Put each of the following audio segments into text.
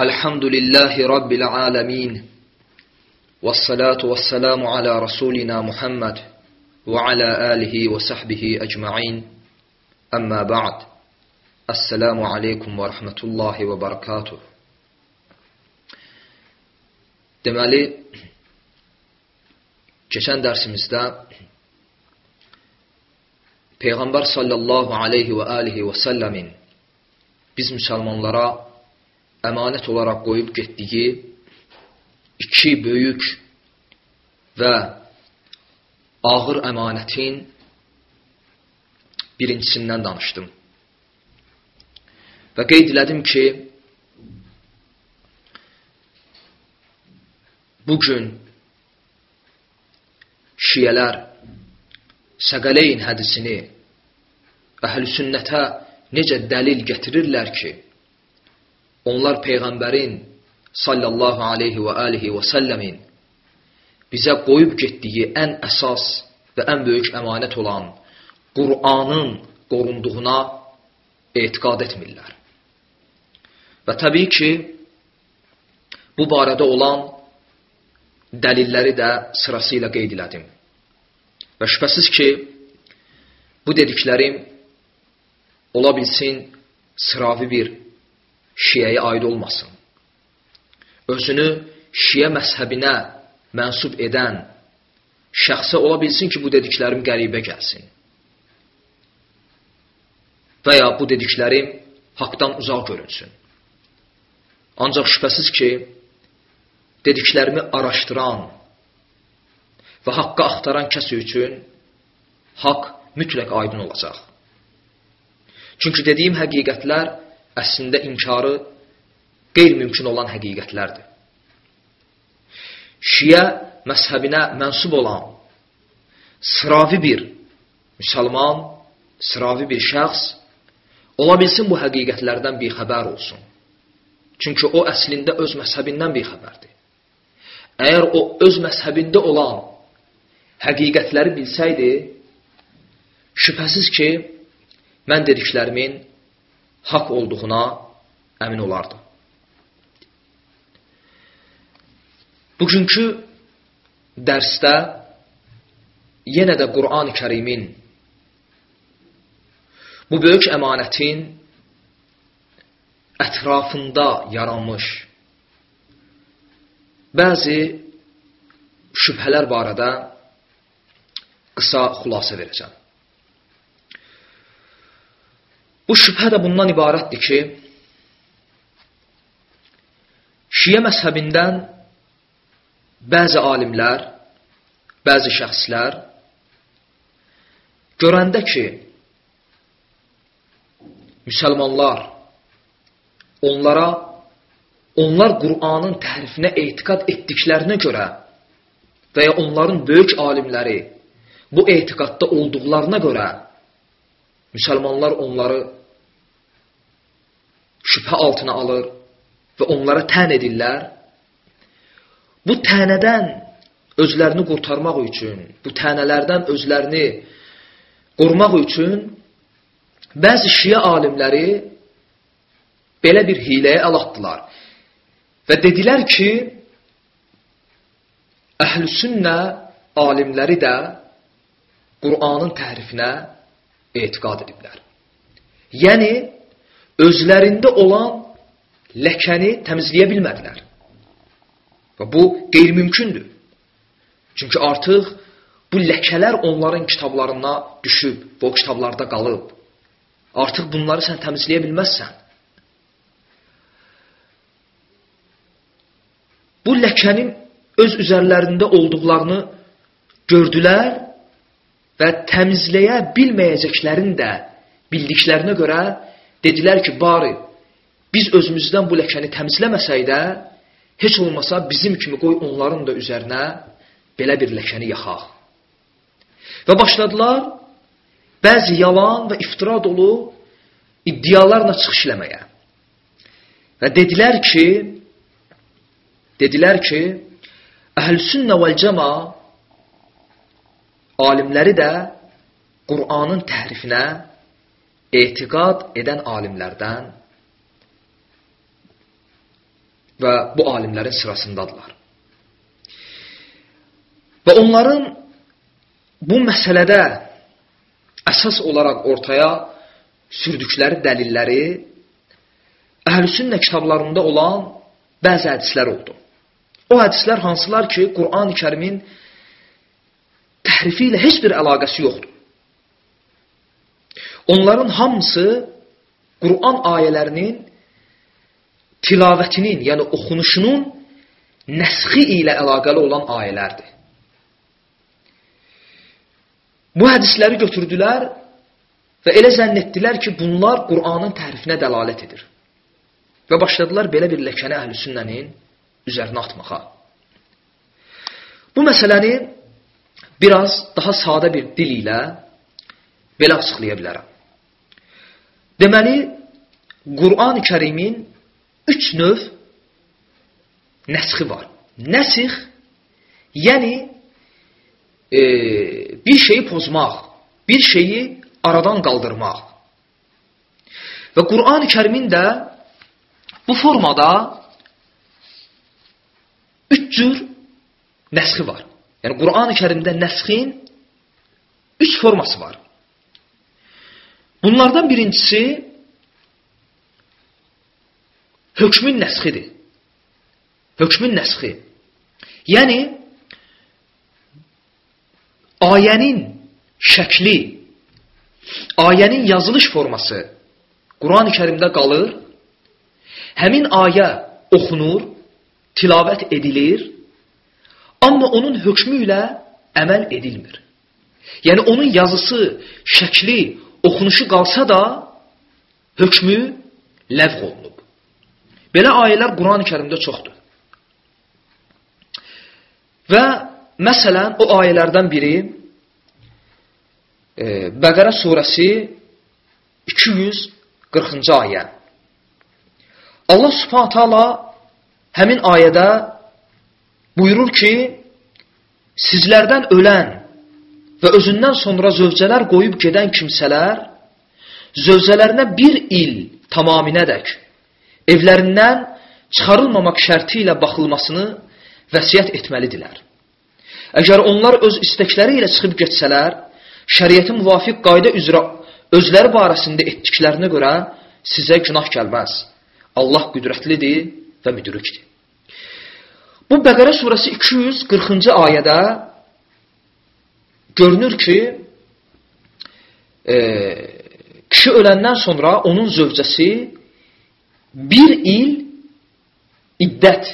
الحمد لله رب العالمين والصلاة والسلام على رسولنا محمد وعلى آله وصحبه أجمعين. أما بعد السلام عليكم ورحمة الله وبركاته. Deməli, keçən dərsimizdə Peyğəmbər sallallahu aleyhi və alihi və səlləmin biz müsəlmanlara əmanət olaraq qoyub getdiyi iki böyük və ağır əmanətin birincisindən danışdım. Və qeyd elədim ki, bugün şiyələr Səqələyn hədisini əhl-i sünnətə necə dəlil gətirirlər ki, onlar Peyğəmbərin sallallahu aleyhi və alihi və səlləmin bizə qoyub getdiyi ən əsas və ən böyük əmanət olan Qur'anın qorunduğuna etiqad etmirlər. Və təbii ki, bu barədə olan dəlilləri də sırası ilə qeyd elədim. Və şübhəsiz ki, bu dediklərim ola bilsin sıravi bir şiyəyə aid olmasın. Özünü şiyə məzhəbinə mənsub edən şəxsə ola bilsin ki, bu dediklərim qəribə gəlsin. Və ya bu dediklərim haqdan uzaq görünsün. Ancaq şübhəsiz ki, dediklərimi araşdıran və haqqı axtaran kəs üçün haqq mütləq aydın olacaq. Çünki dediyim həqiqətlər əslində inkarı qeyri-mümkün olan həqiqətlərdir. Şiə məzhəbinə mənsub olan sıravi bir müsəlman, sıravi bir şəxs ola bilsin bu həqiqətlərdən bir xəbər olsun. Çünki o əslində öz məzhəbindən bir xəbərdir. Əgər o öz məzhəbində olan həqiqətləri bilsəydi, şübhəsiz ki, mən dediklərimin haqq olduğuna əmin olardı. Bugünkü dərsdə yenə də Qur'an-ı Kərimin bu böyük əmanətin ətrafında yaranmış bəzi şübhələr barədə qısa xülasə verəcəm. Bu şübhə də bundan ibarətdir ki, Şiyə məzhəbindən bəzi alimlər, bəzi şəxslər görəndə ki, müsəlmanlar onlara onlar Qur'anın təhrifinə etiqad etdiklərinə görə və ya onların böyük alimləri bu etiqadda olduqlarına görə müsəlmanlar onları şübhə altına alır və onlara tən edirlər. Bu tənədən özlərini qurtarmaq üçün, bu tənələrdən özlərini qorumaq üçün bəzi şiə alimləri belə bir hiləyə əl atdılar. Və dedilər ki, əhl-sünnə alimləri də Qur'anın təhrifinə etiqad ediblər. Yəni, özlərində olan ləkəni təmizləyə bilmədilər. Və bu qeyri-mümkündür. Çünki artıq bu ləkələr onların kitablarına düşüb, bu kitablarda qalıb. Artıq bunları sən təmizləyə bilməzsən. Bu ləkənin öz üzərlərində olduqlarını gördülər və təmizləyə bilməyəcəklərini də bildiklərinə görə dedilər ki, bari biz özümüzdən bu ləkəni təmizləməsək də, heç olmasa bizim kimi qoy onların da üzərinə belə bir ləkəni yaxaq. Və başladılar bəzi yalan və iftira dolu iddialarla çıxış eləməyə. Və dedilər ki, dedilər ki, Əhl-Sünnə vəl-Cəma alimləri də Qur'anın təhrifinə etiqad edən alimlərdən və bu alimlərin sırasındadılar. Və onların bu məsələdə əsas olaraq ortaya sürdükləri dəlilləri Əhlüsünnə kitablarında olan bəzi hədislər oldu. O hədislər hansılar ki, Qur'an-ı Kərimin təhrifi ilə heç bir əlaqəsi yoxdur. Onların hamısı Qur'an ayələrinin tilavətinin, yəni oxunuşunun nəsxi ilə əlaqəli olan ayələrdir. Bu hədisləri götürdülər və elə zənn etdilər ki, bunlar Qur'anın təhrifinə dəlalət edir. Və başladılar belə bir ləkəni əhl-i sünnənin üzərinə atmağa. Bu məsələni biraz daha sadə bir dil ilə belə açıqlaya bilərəm. Deməli, Qur'an-ı kərimin üç növ nəsxi var. Nəsix, yəni e, bir şeyi pozmaq, bir şeyi aradan qaldırmaq. Və Qur'an-ı kərimin də bu formada üç cür nəsxi var. Yəni Qur'an-ı Kərimdə nəsxin üç forması var. Bunlardan birincisi hökmün nəsxidir. Hökmün nəsxi. Yəni ayənin şəkli, ayənin yazılış forması Quran-ı Kərimdə qalır. Həmin ayə oxunur, tilavət edilir, amma onun hökmü ilə əməl edilmir. Yəni onun yazısı, şəkli, oxunuşu qalsa da hökmü ləğv olunub. Belə ayələr Quran-ı Kərimdə çoxdur. Və məsələn o ayələrdən biri e, Bəqərə surəsi 240-cı ayə. Allah Subhanahu taala həmin ayədə buyurur ki, sizlərdən ölən və özündən sonra zövcələr qoyub gedən kimsələr zövcələrinə bir il tamaminədək evlərindən çıxarılmamaq şərti ilə baxılmasını vəsiyyət etməlidirlər. Əgər onlar öz istəkləri ilə çıxıb getsələr, şəriəti müvafiq qayda üzrə özləri barəsində etdiklərinə görə sizə günah gəlməz. Allah qüdrətlidir və müdrikdir. Bu Bəqərə surəsi 240-cı ayədə görünür ki, e, kişi öləndən sonra onun zövcəsi bir il iddət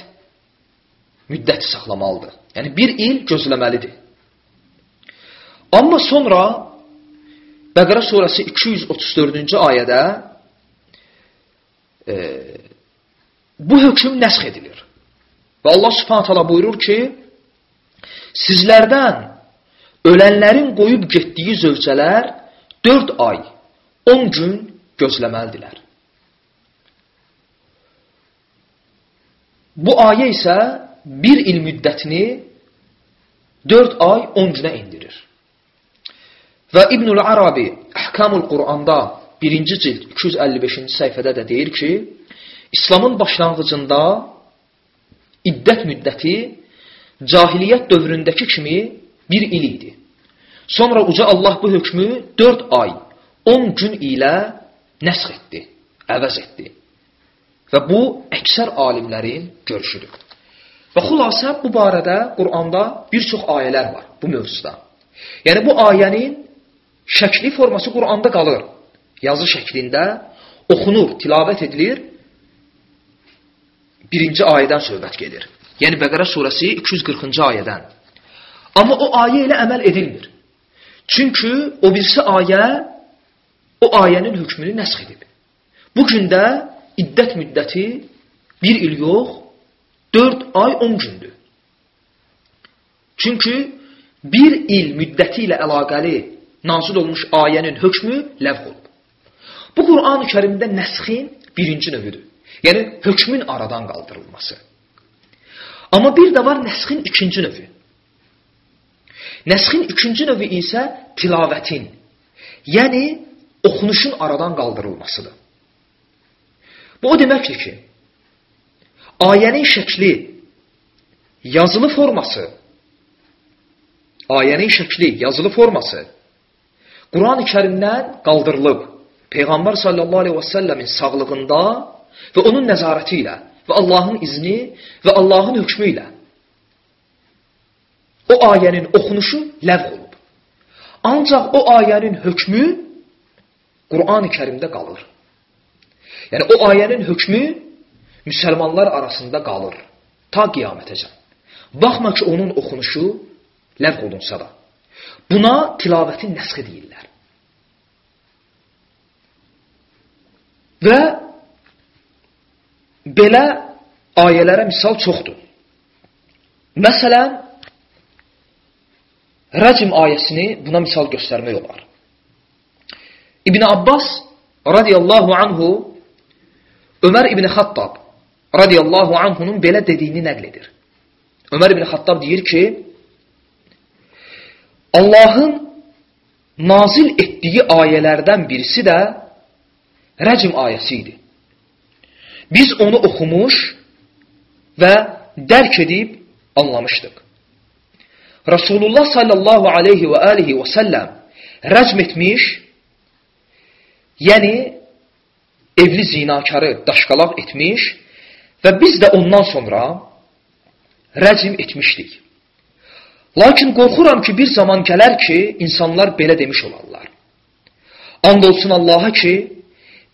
müddəti saxlamalıdır. Yəni bir il gözləməlidir. Amma sonra Bəqərə surəsi 234-cü ayədə e, bu hökm nəsx edilir. Və Allah subhanət hala buyurur ki, sizlərdən ölənlərin qoyub getdiyi zövcələr 4 ay, 10 gün gözləməlidirlər. Bu ayə isə bir il müddətini 4 ay 10 günə indirir. Və İbnül Arabi Əhkamul Quranda 1-ci cild 255-ci səhifədə də deyir ki, İslamın başlanğıcında iddət müddəti cahiliyyət dövründəki kimi bir il idi. Sonra uca Allah bu hökmü 4 ay, 10 gün ilə nəsx etdi, əvəz etdi. Və bu əksər alimlərin görüşüdür. Və xülasə bu barədə Quranda bir çox ayələr var bu mövzuda. Yəni bu ayənin şəkli forması Quranda qalır. Yazı şəklində oxunur, tilavət edilir. Birinci ayədən söhbət gedir. Yəni Bəqərə surəsi 240-cı ayədən. Amma o ayə ilə əməl edilmir. Çünki o birisi ayə o ayənin hökmünü nəsx edib. Bu gündə iddət müddəti bir il yox, 4 ay 10 gündür. Çünki bir il müddəti ilə əlaqəli nazil olmuş ayənin hökmü ləğv olub. Bu Quran-ı Kərimdə nəsxin birinci növüdür. Yəni hökmün aradan qaldırılması. Amma bir də var nəsxin ikinci növü. Nəsxin ikinci növü isə tilavətin, yəni oxunuşun aradan qaldırılmasıdır. Bu o deməkdir ki, ayənin şəkli, yazılı forması, ayənin şəkli, yazılı forması Quran-ı Kərimdən qaldırılıb. Peyğəmbər sallallahu əleyhi və səlləmin sağlığında və onun nəzarəti ilə və Allahın izni və Allahın hökmü ilə o ayənin oxunuşu ləğv olub. Ancaq o ayənin hökmü Quran-ı Kərimdə qalır. Yəni o ayənin hökmü müsəlmanlar arasında qalır ta qiyamətəcən. Baxma ki, onun oxunuşu ləğv olunsa da. Buna tilavətin nəsxi deyirlər. Və belə ayələrə misal çoxdur. Məsələn, Rəcm ayəsini buna misal göstərmək olar. İbn Abbas radiyallahu anhu Ömər ibn Xattab radiyallahu anhunun belə dediyini nəql edir. Ömər ibn Xattab deyir ki, Allahın nazil etdiyi ayələrdən birisi də rəcm ayəsi idi. Biz onu oxumuş və dərk edib anlamışdıq. Rasulullah sallallahu aleyhi və alihi və səlləm rəcm etmiş, yəni evli zinakarı daşqalaq etmiş və biz də ondan sonra rəcm etmişdik. Lakin qorxuram ki, bir zaman gələr ki, insanlar belə demiş olarlar. And olsun Allaha ki,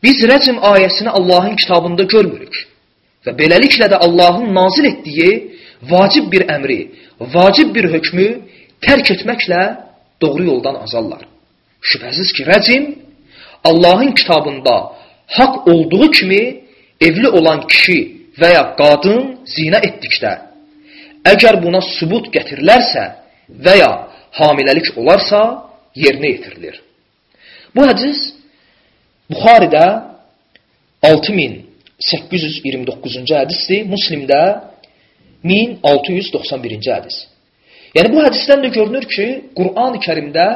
biz rəcm ayəsini Allahın kitabında görmürük və beləliklə də Allahın nazil etdiyi vacib bir əmri, vacib bir hökmü tərk etməklə doğru yoldan azarlar. Şübhəsiz ki, rəcm Allahın kitabında haqq olduğu kimi evli olan kişi və ya qadın zina etdikdə əgər buna sübut gətirilərsə və ya hamiləlik olarsa, yerinə yetirilir. Bu hədis Buxaridə 6829-cu hədisdir, Müslimdə 1691-ci hədis. Yəni bu hədisdən də görünür ki, Quran-ı Kərimdə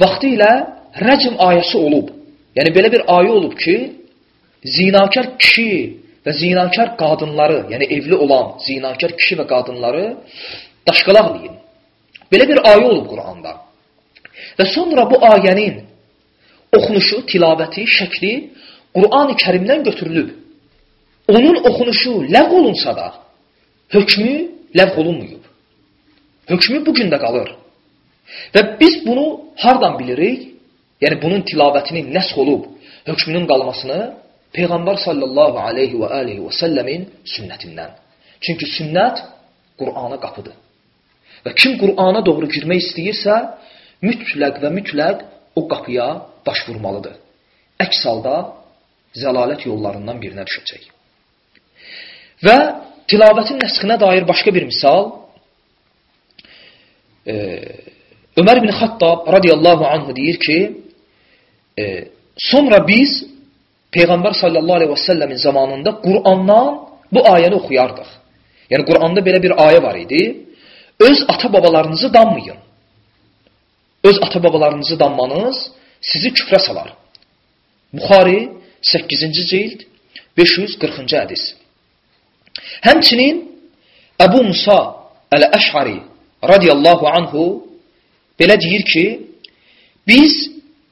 vaxtı ilə rəcm ayəsi olub. Yəni belə bir ayə olub ki, zinakar kişi və zinakar qadınları, yəni evli olan zinakar kişi və qadınları daşqalaqlayın. Belə bir ayə olub Quranda. Və sonra bu ayənin oxunuşu, tilabəti, şəkli Qur'an-ı Kərimdən götürülüb. Onun oxunuşu ləğv olunsa da, hökmü ləğv olunmuyub. Hökmü bu gün də qalır. Və biz bunu hardan bilirik? Yəni bunun tilavətinin nəsx olub, hökmünün qalmasını Peyğəmbər sallallahu aleyhi və alihi və səlləmin sünnətindən. Çünki sünnət Qur'ana qapıdır. Və kim Qur'ana doğru girmək istəyirsə, mütləq və mütləq o qapıya baş vurmalıdır. Əks halda zəlalət yollarından birinə düşəcək. Və tilavetin nəsxinə dair başqa bir misal e, Ömər ibn Xattab radiyallahu anhu deyir ki, e, sonra biz Peyğəmbər sallallahu aleyhi və səlləmin zamanında Qur'andan bu ayəni oxuyardıq. Yəni Qur'anda belə bir ayə var idi. Öz ata-babalarınızı danmayın. Öz ata-babalarınızı danmanız sizi küfrə salar. Buxari 8-ci cild 540-cı hədis. Həmçinin Əbu Musa Əl-Əş'ari radiyallahu anhu belə deyir ki, biz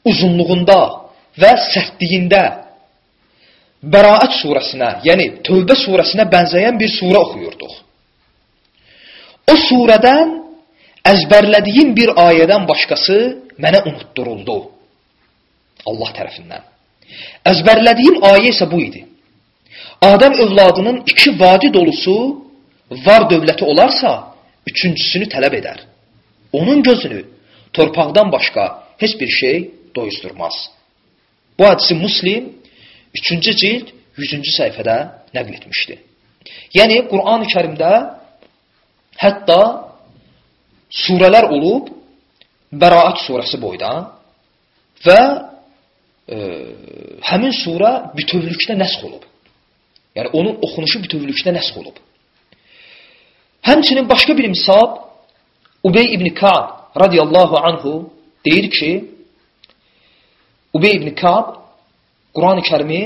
uzunluğunda və sərtliyində Bəraət surəsinə, yəni Tövbə surəsinə bənzəyən bir surə oxuyurduq. O surədən əzbərlədiyim bir ayədən başqası mənə unutturuldu. Allah tərəfindən. Əzbərlədiyim ayə isə bu idi. Adəm övladının iki vadi dolusu var dövləti olarsa, üçüncüsünü tələb edər. Onun gözünü torpaqdan başqa heç bir şey doyuzdurmaz. Bu hadisi Muslim 3-cü cild 100-cü səhifədə nəql etmişdi. Yəni Quran-ı Kərimdə hətta surələr olub Bəraət surəsi boyda və e, həmin surə bütövlükdə nəsx olub. Yəni onun oxunuşu bütövlükdə nəsx olub. Həmçinin başqa bir misal Ubey ibn Ka'b radiyallahu anhu deyir ki Ubey ibn Ka'b Quran-ı Kərimi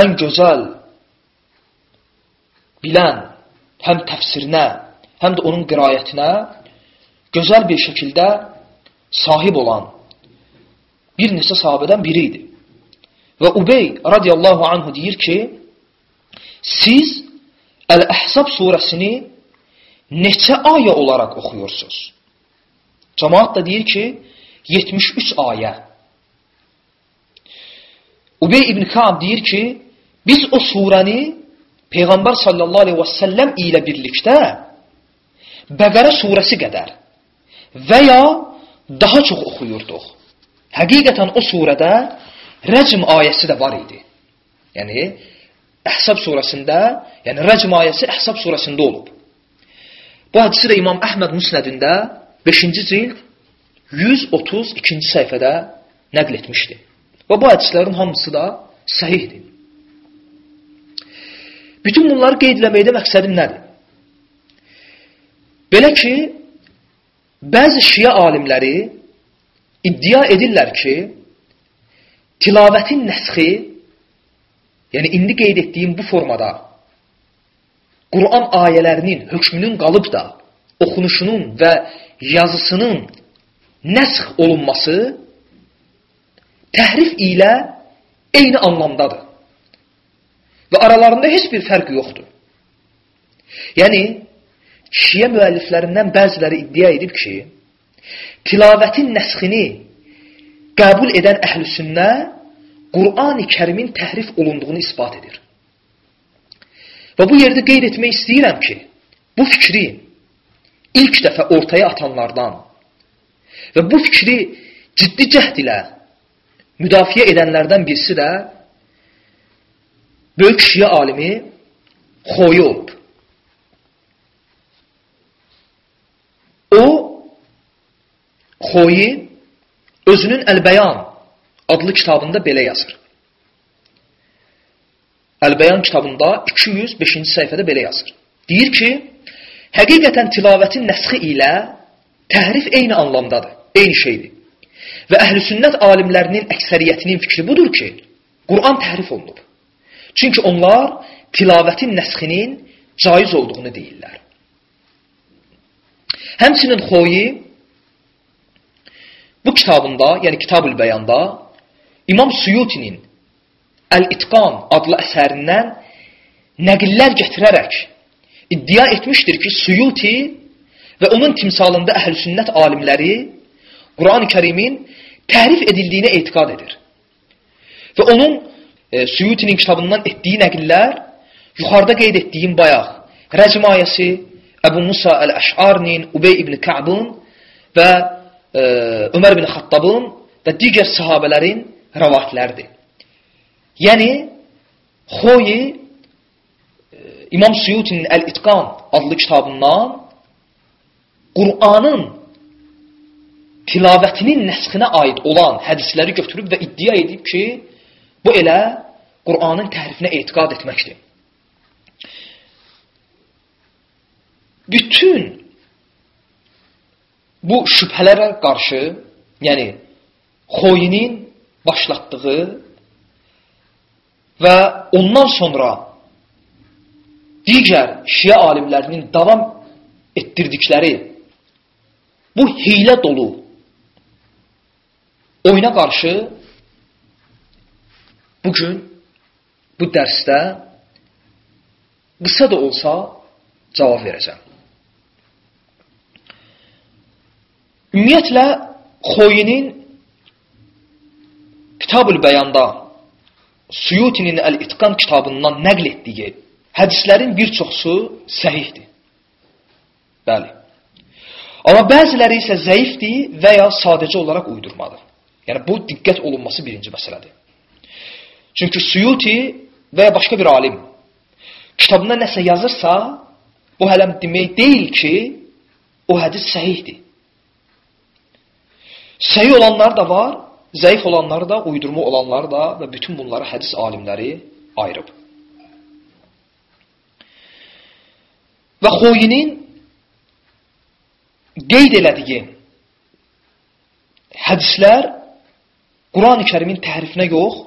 ən gözəl bilən, həm təfsirinə, həm də onun qirayətinə gözəl bir şəkildə sahib olan bir neçə sahabədən biri idi. Və Ubey radiyallahu anhu deyir ki, siz Əl-Əhsab surəsini neçə ayə olaraq oxuyursunuz? Cəmaat da deyir ki, 73 ayə. Ubey ibn Kaab deyir ki, biz o surəni Peyğəmbər sallallahu aleyhi və səlləm ilə birlikdə Bəqərə surəsi qədər və ya daha çox oxuyurduq. Həqiqətən o surədə rəcm ayəsi də var idi. Yəni, Əhsab surəsində, yəni rəcm ayəsi Əhsab surəsində olub. Bu hədisi də İmam Əhməd Musnədində 5-ci cild 132-ci səhifədə nəql etmişdi. Və bu hədislərin hamısı da səhihdir. Bütün bunları qeyd eləməkdə məqsədim nədir? Belə ki, bəzi şiə alimləri iddia edirlər ki, tilavətin nəsxi, yəni indi qeyd etdiyim bu formada Quran ayələrinin hökmünün qalıb da oxunuşunun və yazısının nəsx olunması təhrif ilə eyni anlamdadır. Və aralarında heç bir fərq yoxdur. Yəni, şiə müəlliflərindən bəziləri iddia edib ki, tilavətin nəsxini qəbul edən əhlüsünnə Qur'an-ı kərimin təhrif olunduğunu ispat edir. Və bu yerdə qeyd etmək istəyirəm ki, bu fikri ilk dəfə ortaya atanlardan və bu fikri ciddi cəhd ilə müdafiə edənlərdən birisi də böyük şiə alimi Xoyu olub. O, Xoyi özünün Əl-Bəyan adlı kitabında belə yazır. Əl-Bəyan kitabında 205-ci səhifədə belə yazır. Deyir ki, həqiqətən tilavətin nəsxi ilə təhrif eyni anlamdadır, eyni şeydir. Və əhl-i sünnət alimlərinin əksəriyyətinin fikri budur ki, Quran təhrif olunub. Çünki onlar tilavətin nəsxinin caiz olduğunu deyirlər. Həmçinin Xoyi bu kitabında, yəni Kitab-ül Bəyanda İmam Suyutinin Əl-İtqan adlı əsərindən nəqillər gətirərək iddia etmişdir ki, Suyuti və onun timsalında əhl-sünnət alimləri Quran-ı kərimin təhrif edildiyinə etiqad edir. Və onun e, Suyutinin kitabından etdiyi nəqillər yuxarıda qeyd etdiyim bayaq Rəcm ayəsi, Əbu Musa Əl-Əş'arinin, Ubey ibn Ka'bun və e, Ömər ibn Xattabın və digər sahabələrin rəvatləridir. Yəni, Xoyi e, İmam Suyutinin Əl-İtqan adlı kitabından Qur'anın tilavətinin nəsxinə aid olan hədisləri götürüb və iddia edib ki, bu elə Qur'anın təhrifinə etiqad etməkdir. Bütün bu şübhələrə qarşı, yəni Xoyinin başlatdığı və ondan sonra digər şiə alimlərinin davam etdirdikləri bu hilə dolu oyuna qarşı bugün bu dərsdə qısa da olsa cavab verəcəm. Ümumiyyətlə, Xoyinin Kitab-ül Bəyanda Suyutinin Əl-İtqan kitabından nəql etdiyi hədislərin bir çoxsu səhihdir. Bəli. Amma bəziləri isə zəifdir və ya sadəcə olaraq uydurmadır. Yəni, bu diqqət olunması birinci məsələdir. Çünki Suyuti və ya başqa bir alim kitabında nəsə yazırsa, bu hələm demək deyil ki, o hədis səhihdir. Səhih olanlar da var, zəif olanlar da, uydurma olanlar da və bütün bunları hədis alimləri ayırıb. Və Xoyinin qeyd elədiyi hədislər Quran-ı kərimin təhrifinə yox,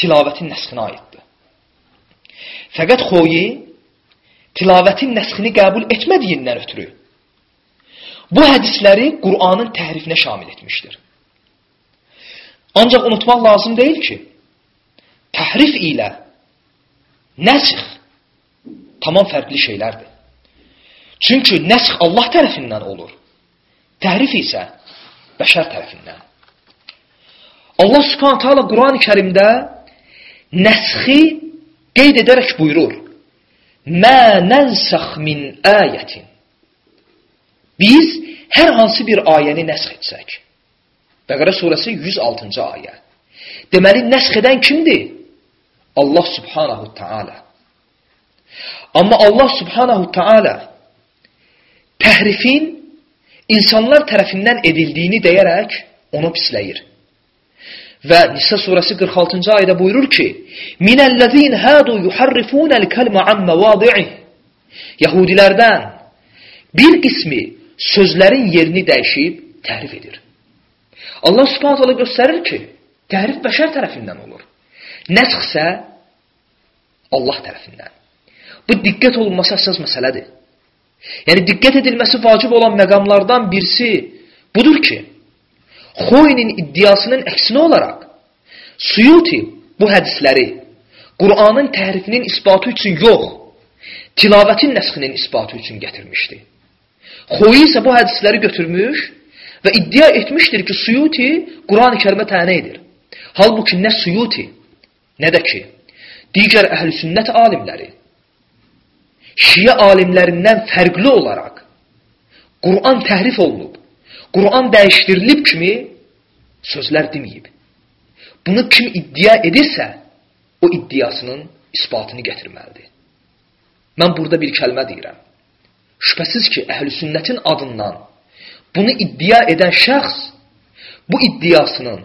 tilavətin nəsxinə aiddir. Fəqət Xoyi tilavətin nəsxini qəbul etmədiyindən ötürü bu hədisləri Qur'anın təhrifinə şamil etmişdir. Ancaq unutmaq lazım deyil ki, təhrif ilə nəsx tamam fərqli şeylərdir. Çünki nəsx Allah tərəfindən olur. Təhrif isə bəşər tərəfindən. Allah Subhanahu taala Qurani-Kərimdə nəsxi qeyd edərək buyurur: "Mə nənsəx min ayətin" Biz hər hansı bir ayəni nəsx etsək. Bəqərə surəsi 106-cı ayə. Deməli, nəsx edən kimdir? Allah subhanahu ta'ala. Amma Allah subhanahu ta'ala təhrifin insanlar tərəfindən edildiyini deyərək onu pisləyir. Və Nisa surəsi 46-cı ayədə buyurur ki: "Minəllezîn hadu yuharrifunal kelme an mevâdi'i." Yahudilərdən bir qismi sözlərin yerini dəyişib təhrif edir. Allah Subhanahu taala göstərir ki, təhrif bəşər tərəfindən olur. Nəsx isə Allah tərəfindən. Bu diqqət olunması əsas məsələdir. Yəni diqqət edilməsi vacib olan məqamlardan birisi budur ki, Xoynin iddiasının əksinə olaraq Suyuti bu hədisləri Qur'anın təhrifinin isbatı üçün yox, tilavətin nəsxinin isbatı üçün gətirmişdi. Xoyi isə bu hədisləri götürmüş və iddia etmişdir ki, Suyuti Quran-ı kərimə tənə edir. Halbuki nə Suyuti, nə də ki, digər əhl-i sünnət alimləri, şiə alimlərindən fərqli olaraq Quran təhrif olunub, Quran dəyişdirilib kimi sözlər deməyib. Bunu kim iddia edirsə, o iddiasının isbatını gətirməlidir. Mən burada bir kəlmə deyirəm. Şübhəsiz ki, əhl-i sünnətin adından bunu iddia edən şəxs bu iddiasının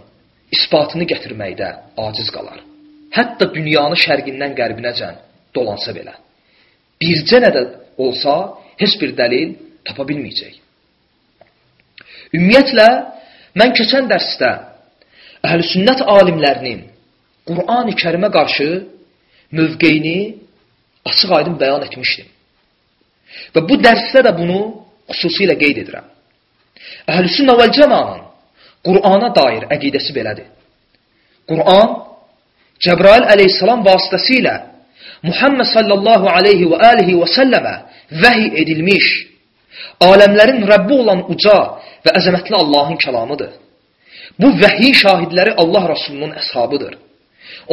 isbatını gətirməkdə aciz qalar. Hətta dünyanı şərqindən qərbinəcən dolansa belə. Bircə nə də olsa heç bir dəlil tapa bilməyəcək. Ümumiyyətlə, mən keçən dərsdə əhl-i sünnət alimlərinin Qur'an-ı kərimə qarşı mövqeyini açıq aydın bəyan etmişdim. Və bu dərsdə də bunu xüsusilə qeyd edirəm. Əhl-i vəl cəmanın Qur'ana dair əqidəsi belədir. Qur'an Cəbrail əleyhissalam vasitəsilə Muhammed sallallahu aleyhi və alihi və səlləmə vəhi edilmiş, aləmlərin Rəbbi olan uca və əzəmətli Allahın kəlamıdır. Bu vəhi şahidləri Allah Rasulunun əshabıdır.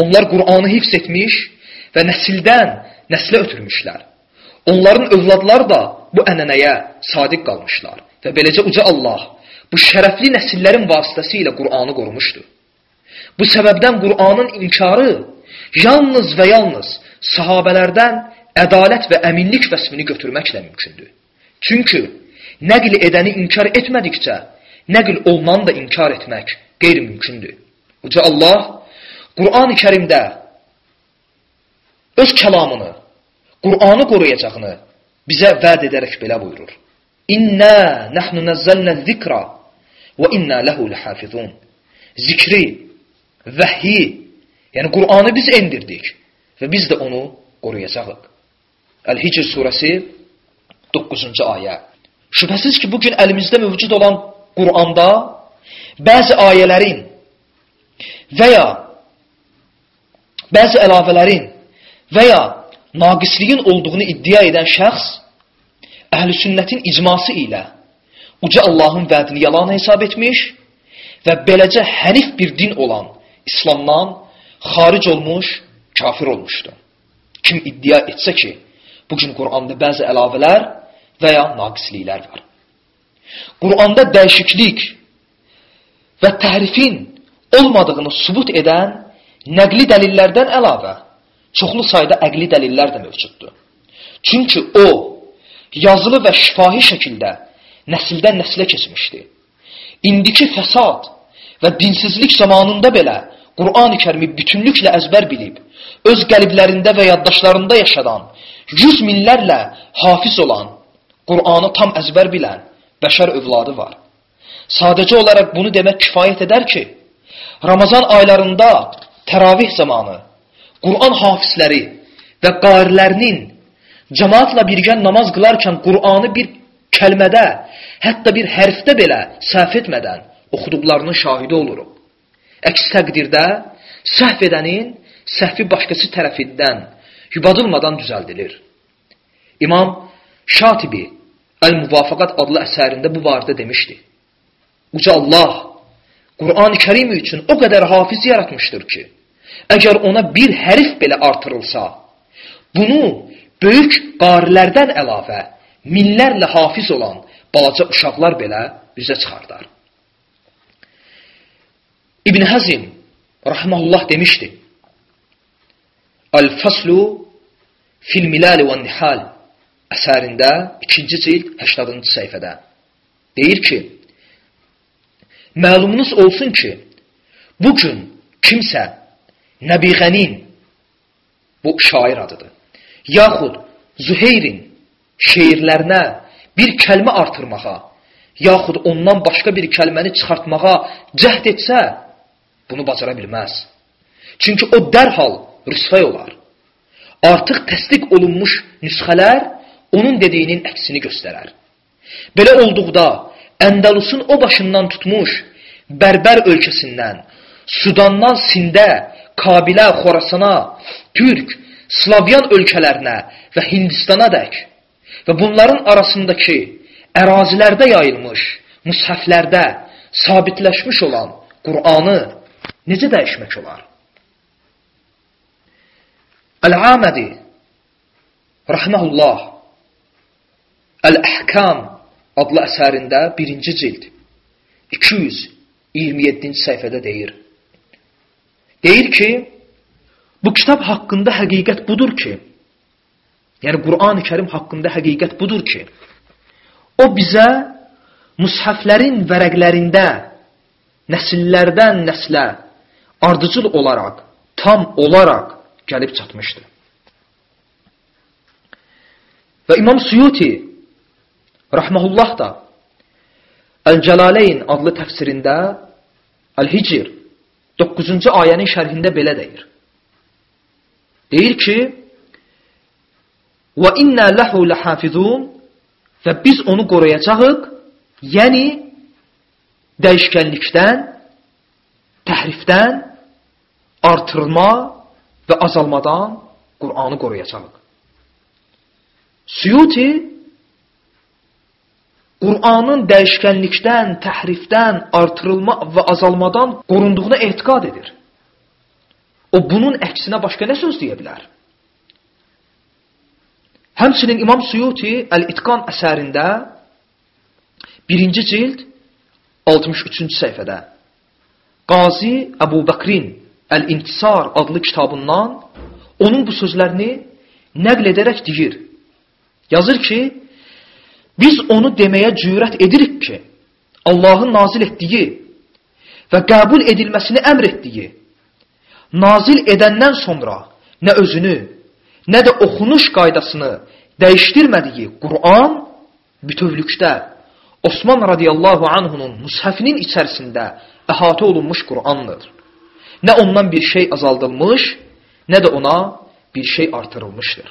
Onlar Qur'anı hifz etmiş və nəsildən nəslə ötürmüşlər. Onların övladları da bu ənənəyə sadiq qalmışlar və beləcə uca Allah bu şərəfli nəsillərin vasitəsilə Qur'anı qorumuşdur. Bu səbəbdən Qur'anın inkarı yalnız və yalnız sahabələrdən ədalət və əminlik vəsfini götürməklə mümkündür. Çünki nəql edəni inkar etmədikcə, nəql olunan da inkar etmək qeyri-mümkündür. Uca Allah Qur'an-ı Kərimdə öz kəlamını Qur'anı qoruyacağını bizə vəd edərək belə buyurur. İnna nahnu nazzalna zikra və inna lehu lehafizun. Zikri, vəhyi, yəni Qur'anı biz endirdik və biz də onu qoruyacağıq. Əl-Hicr surəsi 9-cu ayə. Şübhəsiz ki, bugün əlimizdə mövcud olan Qur'anda bəzi ayələrin və ya bəzi əlavələrin və ya naqisliyin olduğunu iddia edən şəxs əhl-i sünnətin icması ilə uca Allahın vədini yalan hesab etmiş və beləcə hənif bir din olan İslamdan xaric olmuş, kafir olmuşdu. Kim iddia etsə ki, bugün Quranda bəzi əlavələr və ya naqisliklər var. Quranda dəyişiklik və təhrifin olmadığını subut edən nəqli dəlillərdən əlavə çoxlu sayda əqli dəlillər də mövcuddur. Çünki o, yazılı və şifahi şəkildə nəsildən nəsilə keçmişdi. İndiki fəsad və dinsizlik zamanında belə Qur'an-ı kərimi bütünlüklə əzbər bilib, öz qəliblərində və yaddaşlarında yaşadan, yüz minlərlə hafiz olan, Qur'anı tam əzbər bilən bəşər övladı var. Sadəcə olaraq bunu demək kifayət edər ki, Ramazan aylarında təravih zamanı Quran hafizləri və qarilərinin cemaatla birgə namaz qılarkən Qur'anı bir kəlmədə, hətta bir hərfdə belə səhv etmədən oxuduqlarının şahidi oluruq. Əks təqdirdə səhv edənin səhvi başqası tərəfindən yubadılmadan düzəldilir. İmam Şatibi Əl-Muvafaqat adlı əsərində bu barədə demişdi. Uca Allah Qur'an-ı Kərim üçün o qədər hafiz yaratmışdır ki, əgər ona bir hərf belə artırılsa, bunu böyük qarilərdən əlavə minlərlə hafiz olan balaca uşaqlar belə üzə çıxardar. İbn Həzm rahmehullah demişdi: "El-faslu fil milal və nihal" əsərində 2-ci cild 80-cı səhifədə deyir ki: Məlumunuz olsun ki, bu gün kimsə Nəbiğənin bu şair adıdır. Yaxud Züheyrin şeirlərinə bir kəlmə artırmağa, yaxud ondan başqa bir kəlməni çıxartmağa cəhd etsə, bunu bacara bilməz. Çünki o dərhal rüsvay olar. Artıq təsdiq olunmuş nüsxələr onun dediyinin əksini göstərər. Belə olduqda Əndəlusun o başından tutmuş Bərbər ölkəsindən, Sudandan Sində, Kabilə, Xorasana, Türk, Slavyan ölkələrinə və Hindistana dək və bunların arasındakı ərazilərdə yayılmış, müshəflərdə sabitləşmiş olan Qur'anı necə dəyişmək olar? Əl-Amədi rahməhullah Əl-Əhkam adlı əsərində birinci cild 227-ci səhifədə deyir. Deyir ki, bu kitab haqqında həqiqət budur ki, yəni Qur'an-ı Kərim haqqında həqiqət budur ki, o bizə mushəflərin vərəqlərində nəsillərdən nəslə ardıcıl olaraq, tam olaraq gəlib çatmışdır. Və İmam Suyuti Rahməhullah da Əl-Cəlaleyn adlı təfsirində Əl-Hicr 9-cu ayənin şərhində belə deyir. Deyir ki, Və innə ləhu ləhafizun və biz onu qoruyacağıq, yəni dəyişkənlikdən, təhrifdən, artırma və azalmadan Qur'anı qoruyacağıq. Suyuti Qur'anın dəyişkənlikdən, təhrifdən, artırılma və azalmadan qorunduğuna etiqad edir. O bunun əksinə başqa nə söz deyə bilər? Həmçinin İmam Suyuti Əl-İtqan əsərində 1-ci cild 63-cü səhifədə Qazi Əbu Bəkrin Əl-İntisar adlı kitabından onun bu sözlərini nəql edərək deyir. Yazır ki, Biz onu deməyə cürət edirik ki, Allahın nazil etdiyi və qəbul edilməsini əmr etdiyi, nazil edəndən sonra nə özünü, nə də oxunuş qaydasını dəyişdirmədiyi Quran bütövlükdə Osman radiyallahu anhunun mushəfinin içərisində əhatə olunmuş Qurandır. Nə ondan bir şey azaldılmış, nə də ona bir şey artırılmışdır.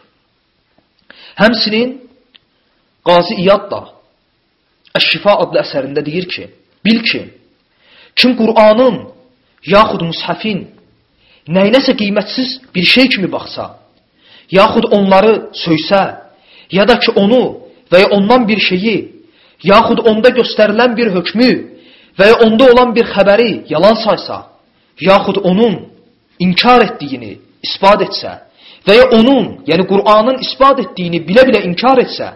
Həmsinin Qazi İyad da Əş-Şifa adlı əsərində deyir ki, bil ki, kim Qur'anın yaxud mushafin nəyinəsə qiymətsiz bir şey kimi baxsa, yaxud onları söysə, ya da ki onu və ya ondan bir şeyi, yaxud onda göstərilən bir hökmü və ya onda olan bir xəbəri yalan saysa, yaxud onun inkar etdiyini ispat etsə və ya onun, yəni Qur'anın ispat etdiyini bilə-bilə inkar etsə,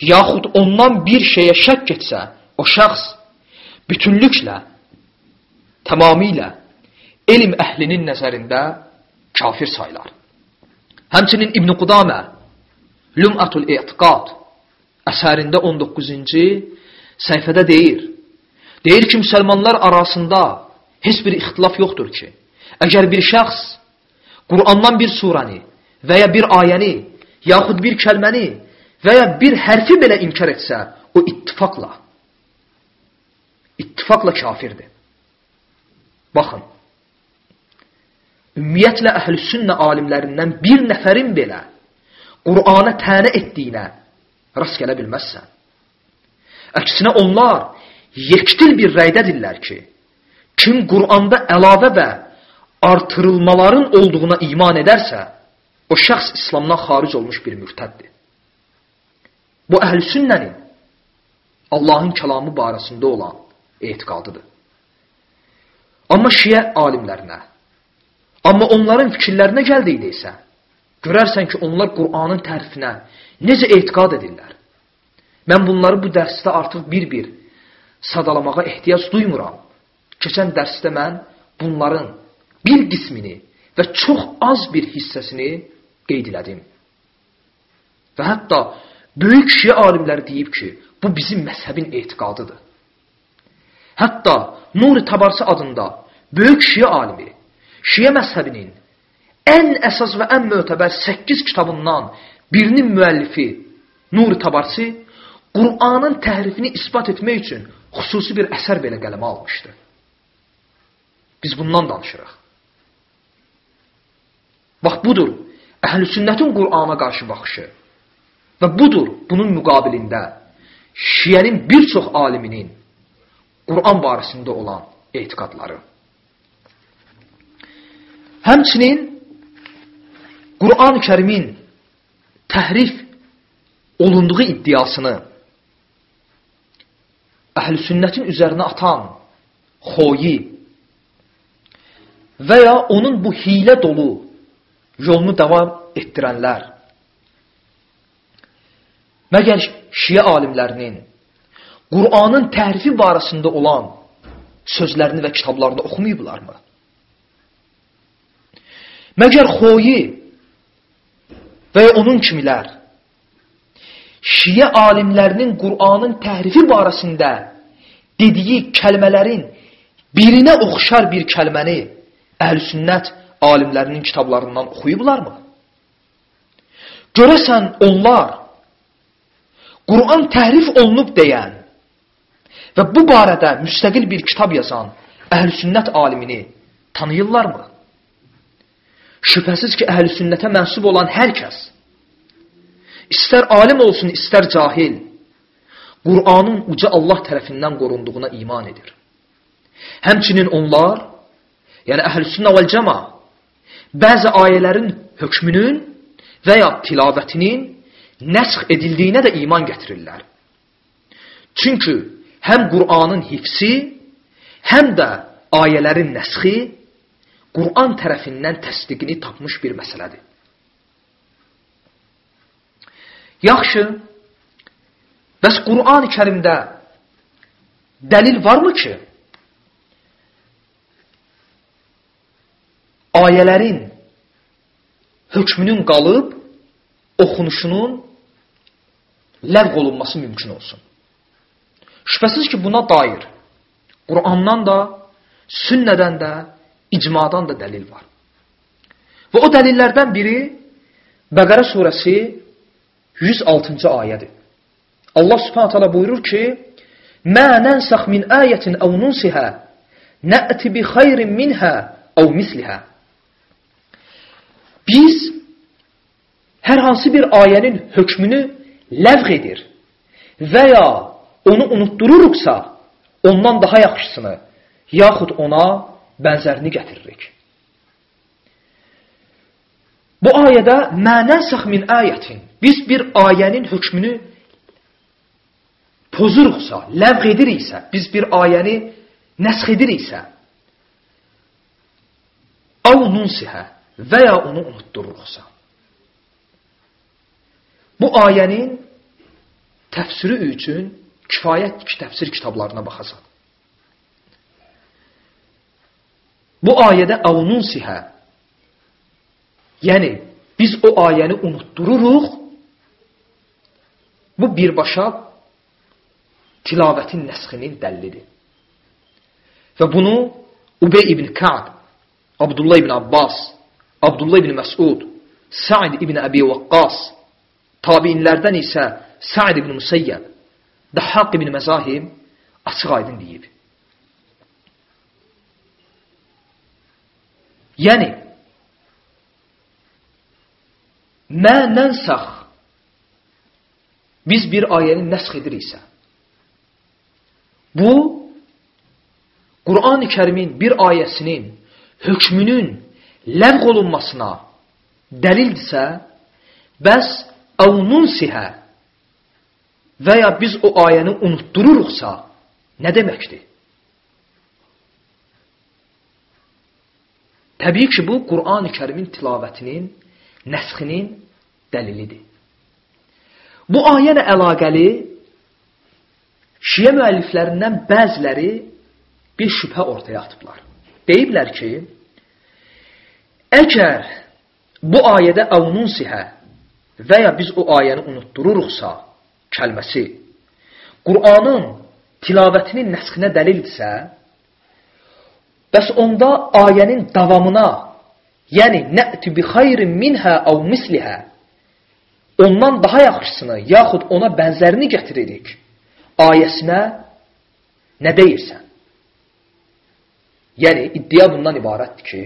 yaxud ondan bir şeyə şək etsə, o şəxs bütünlüklə, tamamilə elm əhlinin nəzərində kafir sayılar. Həmçinin İbn Qudamə Lum'atul İtiqad əsərində 19-cu səhifədə deyir. Deyir ki, müsəlmanlar arasında heç bir ixtilaf yoxdur ki, əgər bir şəxs Qurandan bir surəni və ya bir ayəni, yaxud bir kəlməni və ya bir hərfi belə inkar etsə, o ittifaqla, ittifaqla kafirdir. Baxın, ümumiyyətlə əhl-i sünnə alimlərindən bir nəfərin belə Qur'ana tənə etdiyinə rast gələ bilməzsən. Əksinə onlar yektil bir rəydədirlər ki, kim Qur'anda əlavə və artırılmaların olduğuna iman edərsə, o şəxs İslamdan xaric olmuş bir mürtəddir. Bu əhl-i sünnənin Allahın kəlamı barəsində olan etiqadıdır. Amma şiə alimlərinə, amma onların fikirlərinə gəldikdə isə, görərsən ki, onlar Qur'anın tərifinə necə etiqad edirlər. Mən bunları bu dərsdə artıq bir-bir sadalamağa ehtiyac duymuram. Keçən dərsdə mən bunların bir qismini və çox az bir hissəsini qeyd elədim. Və hətta böyük şiə alimləri deyib ki, bu bizim məzhəbin etiqadıdır. Hətta Nuri Tabarsi adında böyük şiə alimi, şiə məzhəbinin ən əsas və ən mötəbər 8 kitabından birinin müəllifi Nuri Tabarsi Qur'anın təhrifini isbat etmək üçün xüsusi bir əsər belə qələmə almışdı. Biz bundan danışırıq. Bax budur əhl-i sünnətin Qur'ana qarşı baxışı. Və budur bunun müqabilində şiyənin bir çox aliminin Qur'an barəsində olan etiqadları. Həmçinin Qur'an-ı kərimin təhrif olunduğu iddiasını əhl sünnətin üzərinə atan xoyi və ya onun bu hilə dolu yolunu davam etdirənlər məgər şiə alimlərinin Qur'anın təhrifi barəsində olan sözlərini və kitablarını oxumayıblarmı? Məgər xoyi və ya onun kimilər şiə alimlərinin Qur'anın təhrifi barəsində dediyi kəlmələrin birinə oxşar bir kəlməni əhl-sünnət alimlərinin kitablarından oxuyublarmı? Görəsən onlar Qur'an təhrif olunub deyən və bu barədə müstəqil bir kitab yazan əhl-sünnət alimini tanıyırlarmı? Şübhəsiz ki, əhl-sünnətə mənsub olan hər kəs İstər alim olsun, istər cahil, Qur'anın uca Allah tərəfindən qorunduğuna iman edir. Həmçinin onlar, yəni əhl-sünnə vəl-cəma, bəzi ayələrin hökmünün və ya tilavətinin nəsx edildiyinə də iman gətirirlər. Çünki həm Qur'anın hifsi, həm də ayələrin nəsxi Qur'an tərəfindən təsdiqini tapmış bir məsələdir. Yaxşı, bəs Qur'an-ı kərimdə dəlil varmı ki, ayələrin hökmünün qalıb, oxunuşunun ləğv olunması mümkün olsun. Şübhəsiz ki, buna dair Qur'andan da, sünnədən də, icmadan da dəlil var. Və o dəlillərdən biri Bəqərə surəsi 106-cı ayədir. Allah subhanahu teala buyurur ki, Mə nənsax min ayətin əv nunsihə, nə'ti bi xeyrin minhə əv mislihə. Biz hər hansı bir ayənin hökmünü ləvq edir və ya onu unutdururuqsa, ondan daha yaxşısını, yaxud ona bənzərini gətiririk. Bu ayədə mənənsəx min ayətin biz bir ayənin hökmünü pozuruqsa, ləvq ediriksə, biz bir ayəni nəsx ediriksə, av nunsihə və ya onu unutdururuqsa, bu ayənin təfsiri üçün kifayət təfsir kitablarına baxasan. Bu ayədə avnunsihə yəni biz o ayəni unutdururuq bu birbaşa tilavətin nəsxinin dəllidir. Və bunu Ubey ibn Ka'b, Abdullah ibn Abbas, Abdullah ibn Məsud, Sa'id ibn Əbi Vaqqas, tabiinlərdən isə Sa'id ibn Musayyəb, Dəhhaq ibn Məzahim açıq aydın deyib. Yəni, mə nənsax biz bir ayəni nəsx ediriksə, bu Quran-ı Kərimin bir ayəsinin hökmünün ləğv olunmasına dəlildirsə, bəs əvnunsihə və ya biz o ayəni unutdururuqsa, nə deməkdir? Təbii ki, bu Quran-ı Kərimin tilavətinin, nəsxinin dəlilidir. Bu ayə ilə əlaqəli şiə müəlliflərindən bəziləri bir şübhə ortaya atıblar. Deyiblər ki, əgər bu ayədə əvnunsihə və ya biz o ayəni unutdururuqsa, kəlməsi Qur'anın tilavətinin nəsxinə dəlildirsə, bəs onda ayənin davamına, yəni nə'ti bi xayrin minhə əv mislihə ondan daha yaxşısını, yaxud ona bənzərini gətiririk ayəsinə nə deyirsən? Yəni, iddia bundan ibarətdir ki,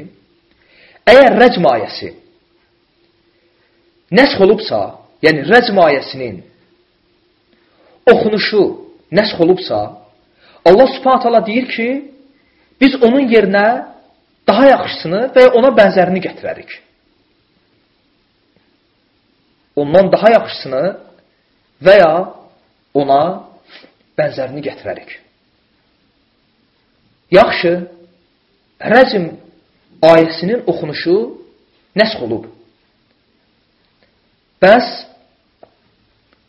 əgər rəcm ayəsi nəsx olubsa, yəni rəcm ayəsinin oxunuşu nəsx olubsa, Allah subhanət hala deyir ki, biz onun yerinə daha yaxşısını və ya ona bənzərini gətirərik. Ondan daha yaxşısını və ya ona bənzərini gətirərik. Yaxşı, rəzm ayəsinin oxunuşu nəsx olub. Bəs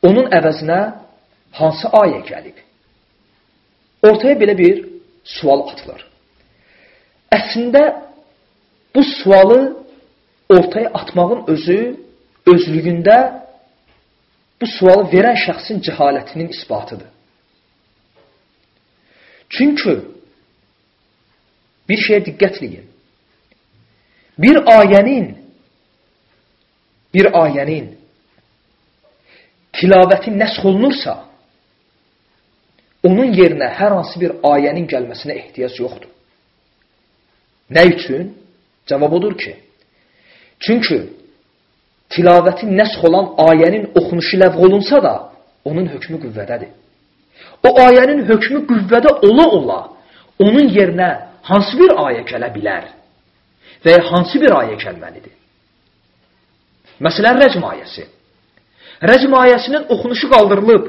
onun əvəzinə hansı ayə gəlib? Ortaya belə bir sual atılır. Əslində bu sualı ortaya atmağın özü özlüyündə bu sualı verən şəxsin cəhalətinin isbatıdır. Çünki bir şeyə diqqətliyin. Bir ayənin bir ayənin tilavəti nəsx olunursa, onun yerinə hər hansı bir ayənin gəlməsinə ehtiyac yoxdur. Nə üçün? Cavab odur ki, çünki tilavəti nəsx olan ayənin oxunuşu ləğv olunsa da, onun hökmü qüvvədədir. O ayənin hökmü qüvvədə ola-ola, onun yerinə hansı bir ayə gələ bilər və ya hansı bir ayə gəlməlidir? Məsələn, rəcm ayəsi. Rəcm ayəsinin oxunuşu qaldırılıb,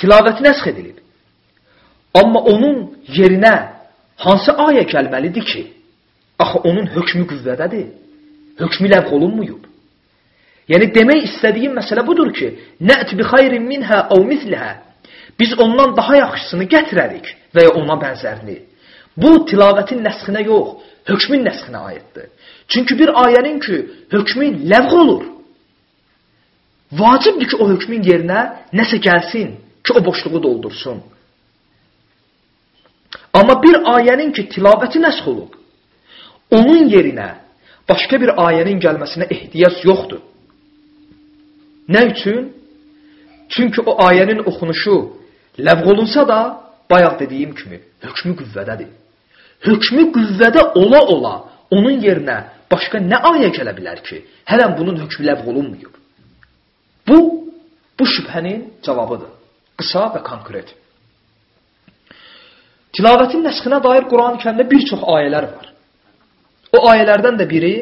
tilavəti nəsx edilib. Amma onun yerinə hansı ayə gəlməlidir ki, axı onun hökmü qüvvədədir, hökmü ləğv olunmuyub. Yəni, demək istədiyim məsələ budur ki, nət bi xayrin minhə əv mislihə, biz ondan daha yaxşısını gətirərik və ya ona bənzərini. Bu, tilavətin nəsxinə yox, hökmün nəsxinə aiddir. Çünki bir ayənin ki, hökmü ləğv olur. Vacibdir ki, o hökmün yerinə nəsə gəlsin ki, o boşluğu doldursun. Amma bir ayənin ki, tilavəti nəsx olub, onun yerinə başqa bir ayənin gəlməsinə ehtiyac yoxdur. Nə üçün? Çünki o ayənin oxunuşu ləğv olunsa da, bayaq dediyim kimi, hökmü qüvvədədir. Hökmü qüvvədə ola-ola onun yerinə başqa nə ayə gələ bilər ki, hələn bunun hökmü ləğv olunmuyub. Bu, bu şübhənin cavabıdır. Qısa və konkret. Tilavətin nəsxinə dair Quran-ı kərimdə bir çox ayələr var. O ayələrdən də biri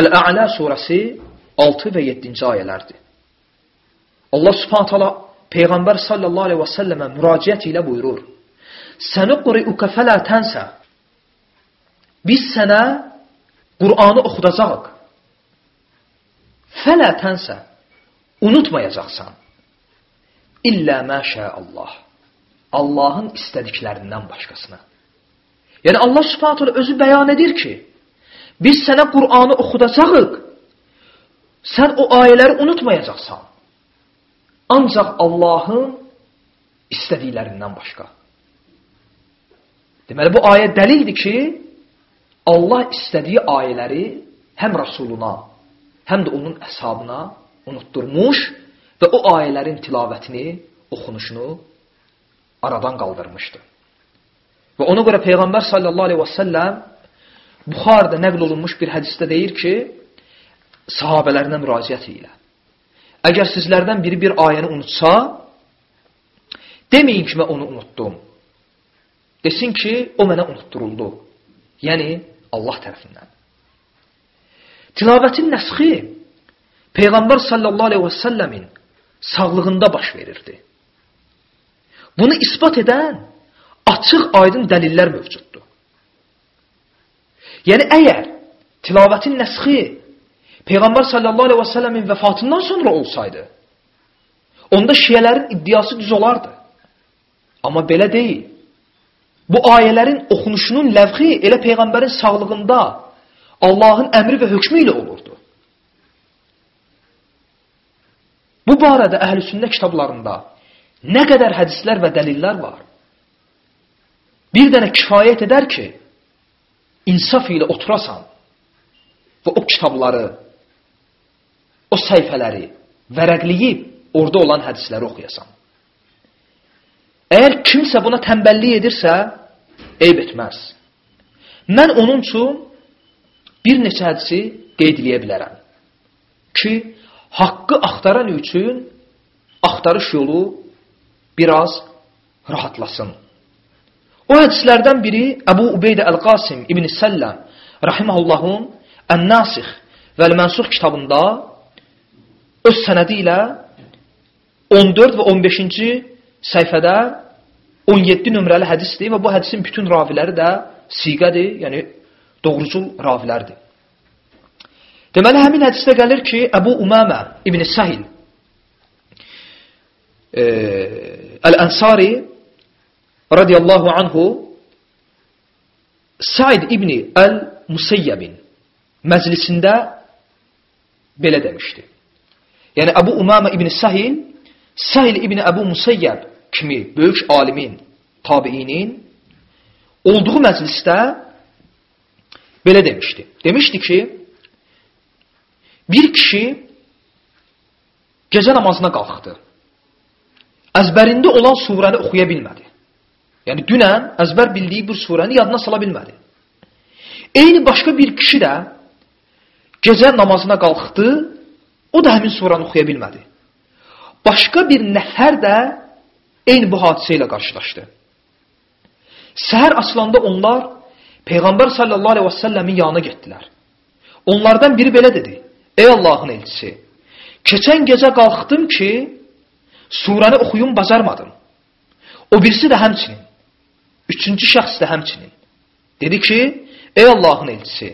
Əl-Ə'lə surəsi 6 və 7-ci ayələrdir. Allah subhanət hala Peyğəmbər sallallahu aleyhi və səlləmə müraciət ilə buyurur. Sənuqri'uka fələ tənsə Biz sənə Qur'anı oxudacaq. Fələ tənsə Unutmayacaqsan. İllə məşə Allah. Allahın istədiklərindən başqasına. Yəni Allah Subhanahu özü bəyan edir ki, biz sənə Qur'anı oxudacağıq. Sən o ayələri unutmayacaqsan. Ancaq Allahın istədiklərindən başqa. Deməli, bu ayə dəlildir ki, Allah istədiyi ayələri həm Rasuluna, həm də onun əshabına unutturmuş və o ayələrin tilavətini, oxunuşunu aradan qaldırmışdı. Və ona görə Peyğəmbər sallallahu aleyhi və səlləm Buxarda nəql olunmuş bir hədisdə deyir ki, sahabələrinə müraciət ilə. əgər sizlərdən biri bir ayəni unutsa, deməyin ki, mən onu unutdum. Desin ki, o mənə unutturuldu. Yəni, Allah tərəfindən. Tilavetin nəsxi Peyğəmbər sallallahu aleyhi və səlləmin sağlığında baş verirdi. Bunu ispat edən açıq aydın dəlillər mövcuddur. Yəni, əgər tilavetin nəsxi Peyğəmbər sallallahu aleyhi və səlləmin vəfatından sonra olsaydı, onda şiyələrin iddiası düz olardı. Amma belə deyil. Bu ayələrin oxunuşunun ləvxi elə Peyğəmbərin sağlığında Allahın əmri və hökmü ilə olurdu. Bu barədə əhl-i kitablarında nə qədər hədislər və dəlillər var. Bir dənə kifayət edər ki, insaf ilə oturasan və o kitabları, o səhifələri vərəqləyib orada olan hədisləri oxuyasan. Əgər kimsə buna tənbəllik edirsə, eyb etməz. Mən onun üçün bir neçə hədisi qeyd edə bilərəm ki, haqqı axtaran üçün axtarış yolu biraz rahatlasın. O hədislərdən biri Əbu Ubeydə Əl-Qasim İbn Səlləm rahimehullahun Ən-Nasix və Əl-Mənsuh kitabında öz sənədi ilə 14 və 15-ci səhifədə 17 nömrəli hədisdir və bu hədisin bütün raviləri də siqədir, yəni doğrucul ravilərdir. Deməli, həmin hədisdə gəlir ki, Əbu Umamə İbn Səhil e, Əl-Ənsari radiyallahu anhu Said İbni Əl-Musayyəbin məclisində belə demişdi. Yəni, Əbu Umamə İbn Səhil Səhil İbni Əbu Musayyəb kimi böyük alimin, tabiinin olduğu məclisdə belə demişdi. Demişdi ki, Bir kişi gecə namazına qalxdı. Əzbərində olan surəni oxuya bilmədi. Yəni, dünən əzbər bildiyi bir surəni yadına sala bilmədi. Eyni başqa bir kişi də gecə namazına qalxdı, o da həmin suranı oxuya bilmədi. Başqa bir nəfər də eyni bu hadisə ilə qarşılaşdı. Səhər açılanda onlar Peyğəmbər sallallahu aleyhi və səlləmin yanına getdilər. Onlardan biri belə dedi. Ey Allahın elçisi, keçən gecə qalxdım ki, surəni oxuyum bacarmadım. O birisi də həmçinin. Üçüncü şəxs də həmçinin. Dedi ki, ey Allahın elçisi,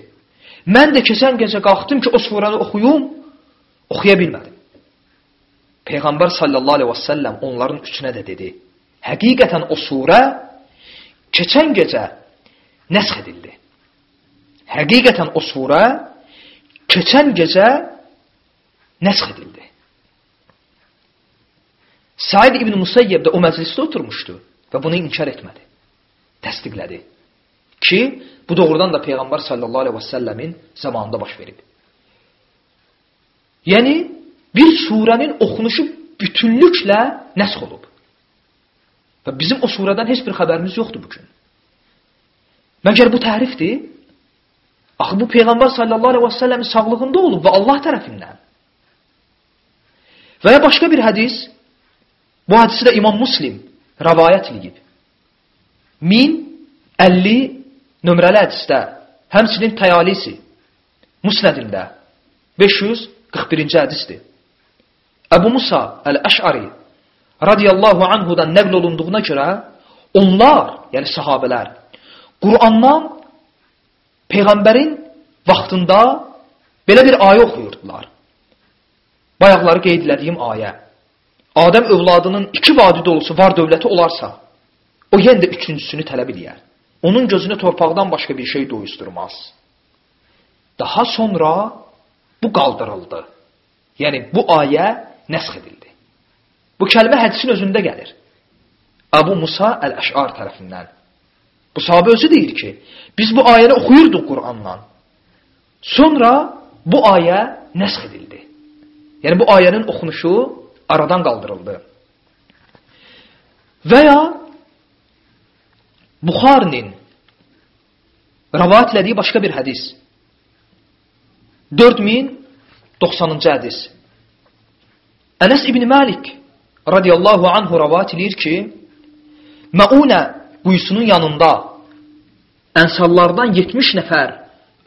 mən də keçən gecə qalxdım ki, o surəni oxuyum, oxuya bilmədim. Peyğəmbər sallallahu aleyhi və səlləm onların üçünə də dedi, həqiqətən o surə keçən gecə nəsx edildi. Həqiqətən o surə keçən gecə nəsx edildi. Said İbn Musayyeb də o məclisdə oturmuşdu və bunu inkar etmədi. Təsdiqlədi ki, bu doğrudan da Peyğəmbər sallallahu aleyhi və səlləmin zamanında baş verib. Yəni, bir surənin oxunuşu bütünlüklə nəsx olub. Və bizim o surədən heç bir xəbərimiz yoxdur bugün. Məgər bu tərifdir? Axı bu Peyğəmbər sallallahu aleyhi və səlləmin sağlığında olub və Allah tərəfindən. Və ya başqa bir hədis, bu hədisi də İmam Muslim rəvayət edib. 1050 nömrəli hədisdə, həmçinin Tayalisi, Musnədində 541-ci hədisdir. Əbu Musa Əl-Əş'ari radiyallahu anhudan nəql olunduğuna görə onlar, yəni sahabələr, Qurandan Peyğəmbərin vaxtında belə bir ayə oxuyurdular. Bayaqları qeyd elədiyim ayə. Adəm övladının iki vadi dolusu var dövləti olarsa, o yenə də üçüncüsünü tələb eləyər. Onun gözünü torpaqdan başqa bir şey doyuzdurmaz. Daha sonra bu qaldırıldı. Yəni, bu ayə nəsx edildi. Bu kəlmə hədisin özündə gəlir. Əbu Musa Əl-Əşar tərəfindən. Bu sahabə özü deyir ki, biz bu ayəni oxuyurduq Qurandan. Sonra bu ayə nəsx edildi. Yəni bu ayənin oxunuşu aradan qaldırıldı. Və ya Buxarinin rəvat elədiyi başqa bir hədis. 4090-cı hədis. Ənəs ibn Malik radiyallahu anhu rəvat edir ki, Məunə quyusunun yanında ənsarlardan 70 nəfər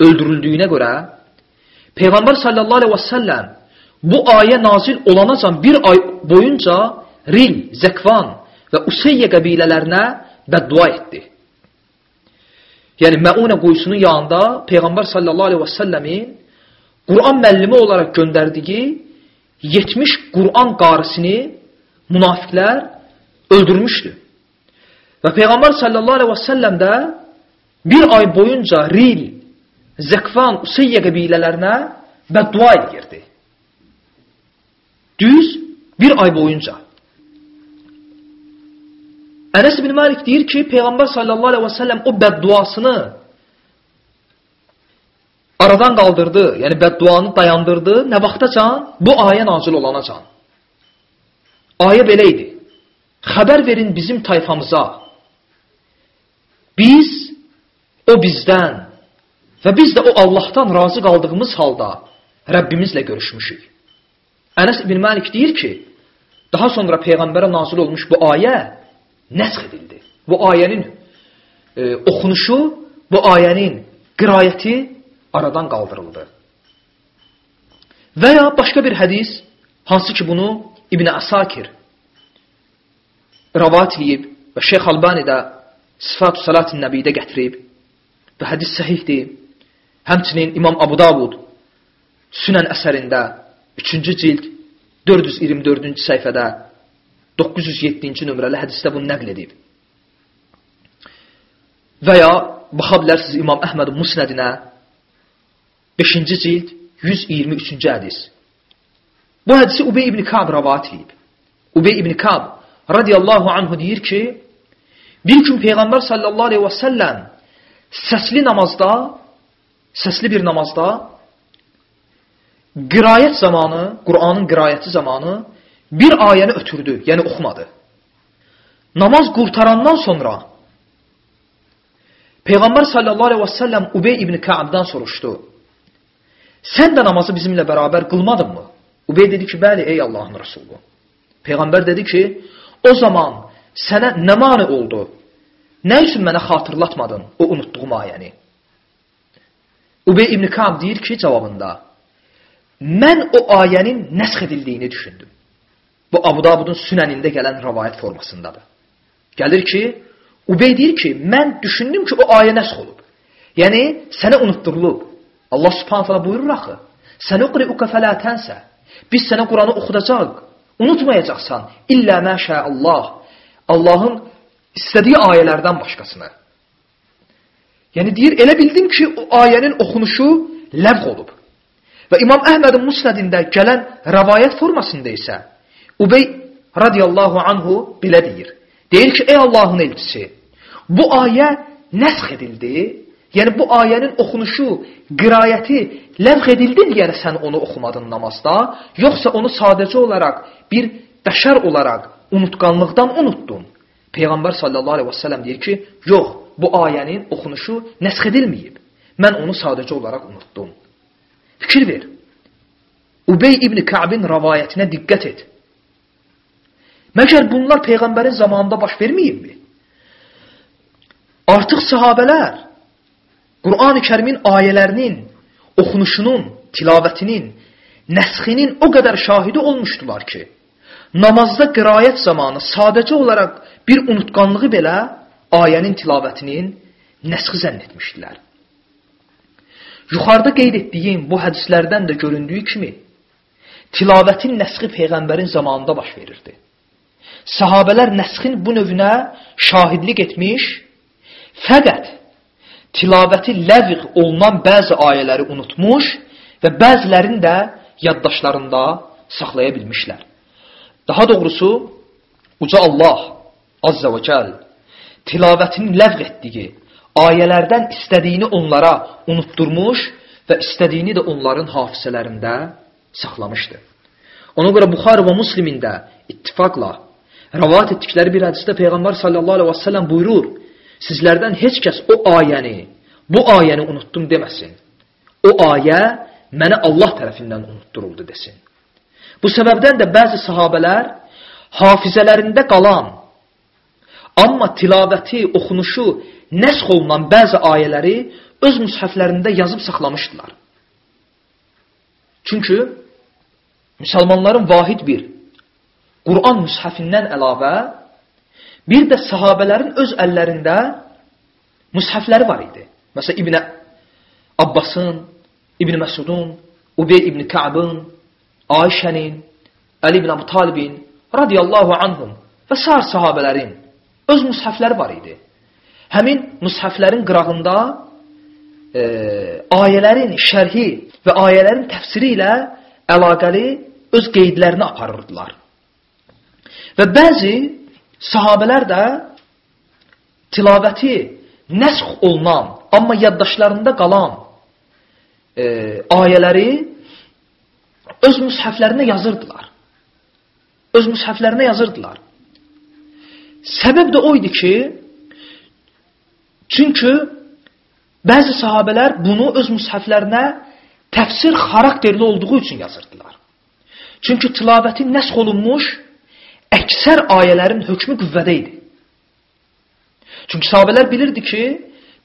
öldürüldüyünə görə Peyğəmbər sallallahu əleyhi və səlləm bu ayə nazil olanacan bir ay boyunca Ril, Zəkvan və Useyyə qəbilələrinə bəddua etdi. Yəni Məunə quyusunun yanında Peyğəmbər sallallahu əleyhi və səlləmin Quran müəllimi olaraq göndərdiyi 70 Quran qarisini münafiqlər öldürmüşdü. Və Peyğəmbər sallallahu əleyhi və səlləm də bir ay boyunca Ril, Zəkvan, Useyyə qəbilələrinə bəddua edirdi. Düz bir ay boyunca. Ənəs ibn Malik deyir ki, Peyğəmbər sallallahu əleyhi və səlləm o bədduasını aradan qaldırdı, yəni bədduanı dayandırdı. Nə vaxtacan? Bu ayə nazil olanacan. Ayə belə idi. Xəbər verin bizim tayfamıza. Biz o bizdən və biz də o Allahdan razı qaldığımız halda Rəbbimizlə görüşmüşük. Ənəs ibn Malik deyir ki, daha sonra Peyğəmbərə nazil olmuş bu ayə nəsx edildi. Bu ayənin e, oxunuşu, bu ayənin qirayəti aradan qaldırıldı. Və ya başqa bir hədis, hansı ki bunu İbn Əsakir rəvat edib və Şeyx Albani də Sifat-ı Salat-ı Nəbidə gətirib və hədis səhihdir. Həmçinin İmam Abu Davud Sünən əsərində 3-cü cild 424-cü səhifədə 907-ci nömrəli hədisdə bunu nəql edib. Və ya baxa bilərsiniz İmam Əhməd Musnədinə 5-ci cild 123-cü hədis. Bu hədisi Ubey ibn Kab rəvat edib. Ubey ibn Kab radiyallahu anhu deyir ki, bir gün Peyğəmbər sallallahu aleyhi və səlləm səsli namazda, səsli bir namazda qirayət zamanı, Qur'anın qirayəti zamanı bir ayəni ötürdü, yəni oxumadı. Namaz qurtarandan sonra Peyğəmbər sallallahu aleyhi və səlləm Ubey ibn Ka'bdan soruşdu. Sən də namazı bizimlə bərabər qılmadınmı? Ubey dedi ki, bəli, ey Allahın Rəsulü. Peyğəmbər dedi ki, o zaman sənə nə mani oldu? Nə üçün mənə xatırlatmadın o unutduğum ayəni? Ubey ibn Ka'b deyir ki, cavabında, mən o ayənin nəsx edildiyini düşündüm. Bu Abu Davudun sünənində gələn rəvayət formasındadır. Gəlir ki, Ubey deyir ki, mən düşündüm ki, o ayə nəsx olub. Yəni, sənə unutturulub. Allah subhanət hala buyurur axı, sən uqri'uka fələ tənsə. Biz sənə Quranı oxudacaq, unutmayacaqsan. İllə məşə Allah. Allahın istədiyi ayələrdən başqasını. Yəni deyir, elə bildim ki, o ayənin oxunuşu ləğv olub. Və İmam Əhmədin Musnədində gələn rəvayət formasında isə Ubey radiyallahu anhu belə deyir. Deyir ki, ey Allahın elçisi, bu ayə nəsx edildi. Yəni bu ayənin oxunuşu, qirayəti ləğv edildi deyərək sən onu oxumadın namazda, yoxsa onu sadəcə olaraq bir bəşər olaraq unutqanlıqdan unuttun. Peyğəmbər sallallahu əleyhi və səlləm deyir ki, yox, bu ayənin oxunuşu nəsx edilməyib. Mən onu sadəcə olaraq unutdum. Fikir ver. Ubey ibn Ka'bin rəvayətinə diqqət et. Məgər bunlar Peyğəmbərin zamanında baş verməyibmi? Artıq sahabələr Qur'an-ı kərimin ayələrinin oxunuşunun, tilavətinin, nəsxinin o qədər şahidi olmuşdular ki, namazda qirayət zamanı sadəcə olaraq bir unutqanlığı belə ayənin tilavətinin nəsxi zənn etmişdilər. Yuxarıda qeyd etdiyim bu hədislərdən də göründüyü kimi, tilavətin nəsxi Peyğəmbərin zamanında baş verirdi. Sahabələr nəsxin bu növünə şahidlik etmiş, fəqət tilavəti ləvq olunan bəzi ayələri unutmuş və bəzilərini də yaddaşlarında saxlaya bilmişlər. Daha doğrusu, Uca Allah Azza və Cəl tilavətini ləvq etdiyi ayələrdən istədiyini onlara unutturmuş və istədiyini də onların hafizələrində saxlamışdı. Ona görə Buxarı və Müslimin də ittifaqla rəvat etdikləri bir hədisdə Peyğəmbər sallallahu aleyhi və səlləm buyurur, sizlərdən heç kəs o ayəni, bu ayəni unutdum deməsin. O ayə mənə Allah tərəfindən unutturuldu desin. Bu səbəbdən də bəzi sahabələr hafizələrində qalan, amma tilavəti, oxunuşu nəsx olunan bəzi ayələri öz müshəflərində yazıb saxlamışdılar. Çünki müsəlmanların vahid bir Quran müshəfindən əlavə bir də sahabələrin öz əllərində müshəfləri var idi. Məsələn, İbn Abbasın, İbn Məsudun, Ubey ibn Ka'bın, Ayşənin, Əli ibn Əbu Talibin radiyallahu anhum və sar sahabələrin öz müshəfləri var idi. Həmin müshəflərin qırağında e, ayələrin şərhi və ayələrin təfsiri ilə əlaqəli öz qeydlərini aparırdılar. Və bəzi sahabələr də tilavəti nəsx olunan, amma yaddaşlarında qalan e, ayələri öz müshəflərinə yazırdılar. Öz müshəflərinə yazırdılar. Səbəb də o idi ki, çünki bəzi sahabələr bunu öz müshəflərinə təfsir xarakterli olduğu üçün yazırdılar. Çünki tilavəti nəsx olunmuş əksər ayələrin hökmü qüvvədə idi. Çünki sahabələr bilirdi ki,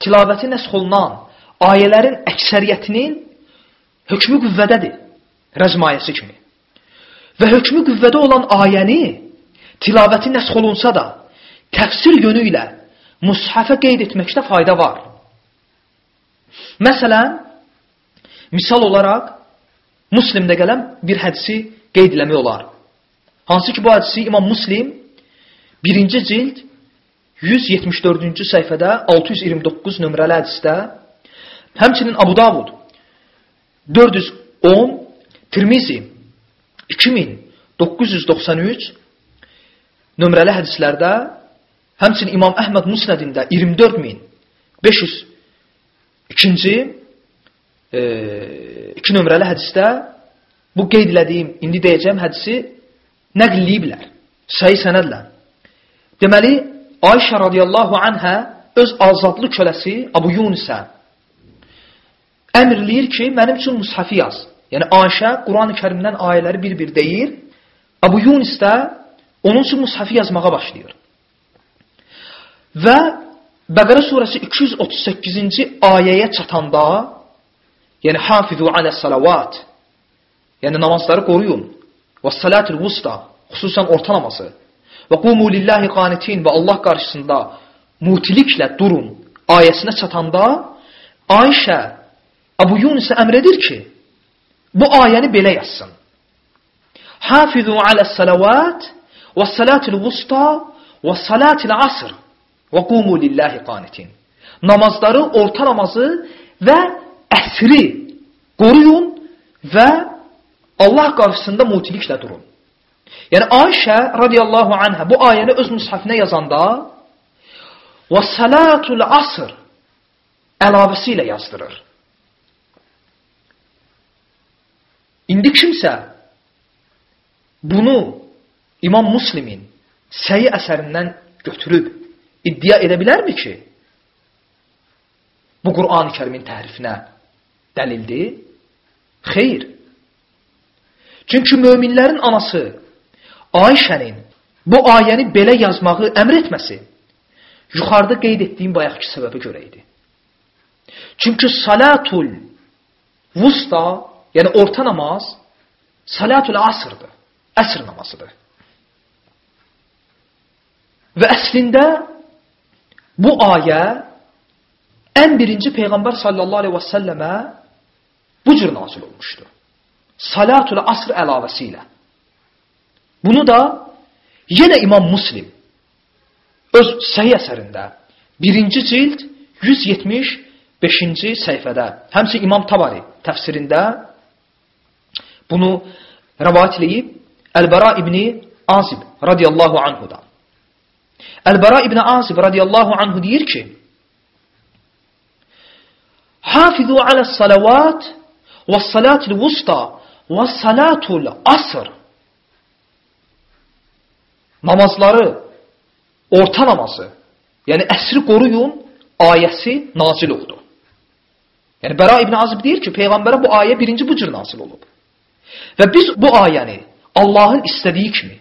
tilavəti nəsx olunan ayələrin əksəriyyətinin hökmü qüvvədədir. Rəzm ayəsi kimi. Və hökmü qüvvədə olan ayəni tilavəti nəsx olunsa da, təfsir yönü ilə mushafə qeyd etməkdə fayda var. Məsələn, misal olaraq Müslimdə gələn bir hədisi qeyd eləmək olar. Hansı ki, bu hədisi İmam Muslim 1-ci cild 174-cü səhifədə 629 nömrəli hədisdə, həmçinin Abu Davud 410, Tirmizi 2993 nömrəli hədislərdə, həmçinin İmam Əhməd Musnədində 24502-ci e, iki nömrəli hədisdə bu qeyd elədiyim, indi deyəcəyim hədisi nəql eləyiblər. Səhih sənədlə. Deməli, Ayşə radiyallahu anhə öz azadlı köləsi Abu Yunisə əmr eləyir ki, mənim üçün mushafi yaz. Yəni Ayşə Quran-ı Kərimdən ayələri bir-bir deyir. Abu Yunis də onun üçün mushafi yazmağa başlayır. Və Bəqərə surəsi 238-ci ayəyə çatanda, yəni hafizu alə salavat, yəni namazları qoruyun. Və salatul vusta, xüsusən orta namazı. Və qumu lillahi qanitin və Allah qarşısında mutiliklə durun ayəsinə çatanda Ayşə Abu Yunisə əmr edir ki, bu ayəni belə yazsın. Hafizu alə salavat və salatul vusta və salatil asr və qumu lillahi qanitin. Namazları, orta namazı və əsri qoruyun və Allah qarşısında mutiliklə durun. Yəni Ayşə radiyallahu anhə bu ayəni öz müshafinə yazanda və salatul asr əlavəsi ilə yazdırır. İndi kimsə bunu İmam Muslimin səyi əsərindən götürüb iddia edə bilərmi ki, bu Qur'an-ı kərimin təhrifinə dəlildir? Xeyr. Çünki möminlərin anası Ayşənin bu ayəni belə yazmağı əmr etməsi yuxarıda qeyd etdiyim bayaqki səbəbə görə idi. Çünki salatul vusta Yəni orta namaz salatul asrdır. Əsr namazıdır. Və əslində bu ayə ən birinci Peyğəmbər sallallahu aleyhi və səlləmə bu cür nazil olmuşdur. Salatul asr əlavəsi ilə. Bunu da yenə İmam Muslim öz səhih əsərində birinci cild 175-ci səhifədə, həmçin İmam Tabari təfsirində Bunu rəvayət eləyib Əl-Bəra ibn Azib radiyallahu anhudan. Əl-Bəra ibn Azib radiyallahu anhu deyir ki, Hafizu alə salavat və salatul vusta və salatul asr. Namazları, orta namazı, yəni əsri qoruyun ayəsi nazil oldu. Yəni Bəra ibn Azib deyir ki, Peyğəmbərə bu ayə birinci bu cür nazil olub. Və biz bu ayəni Allahın istədiyi kimi.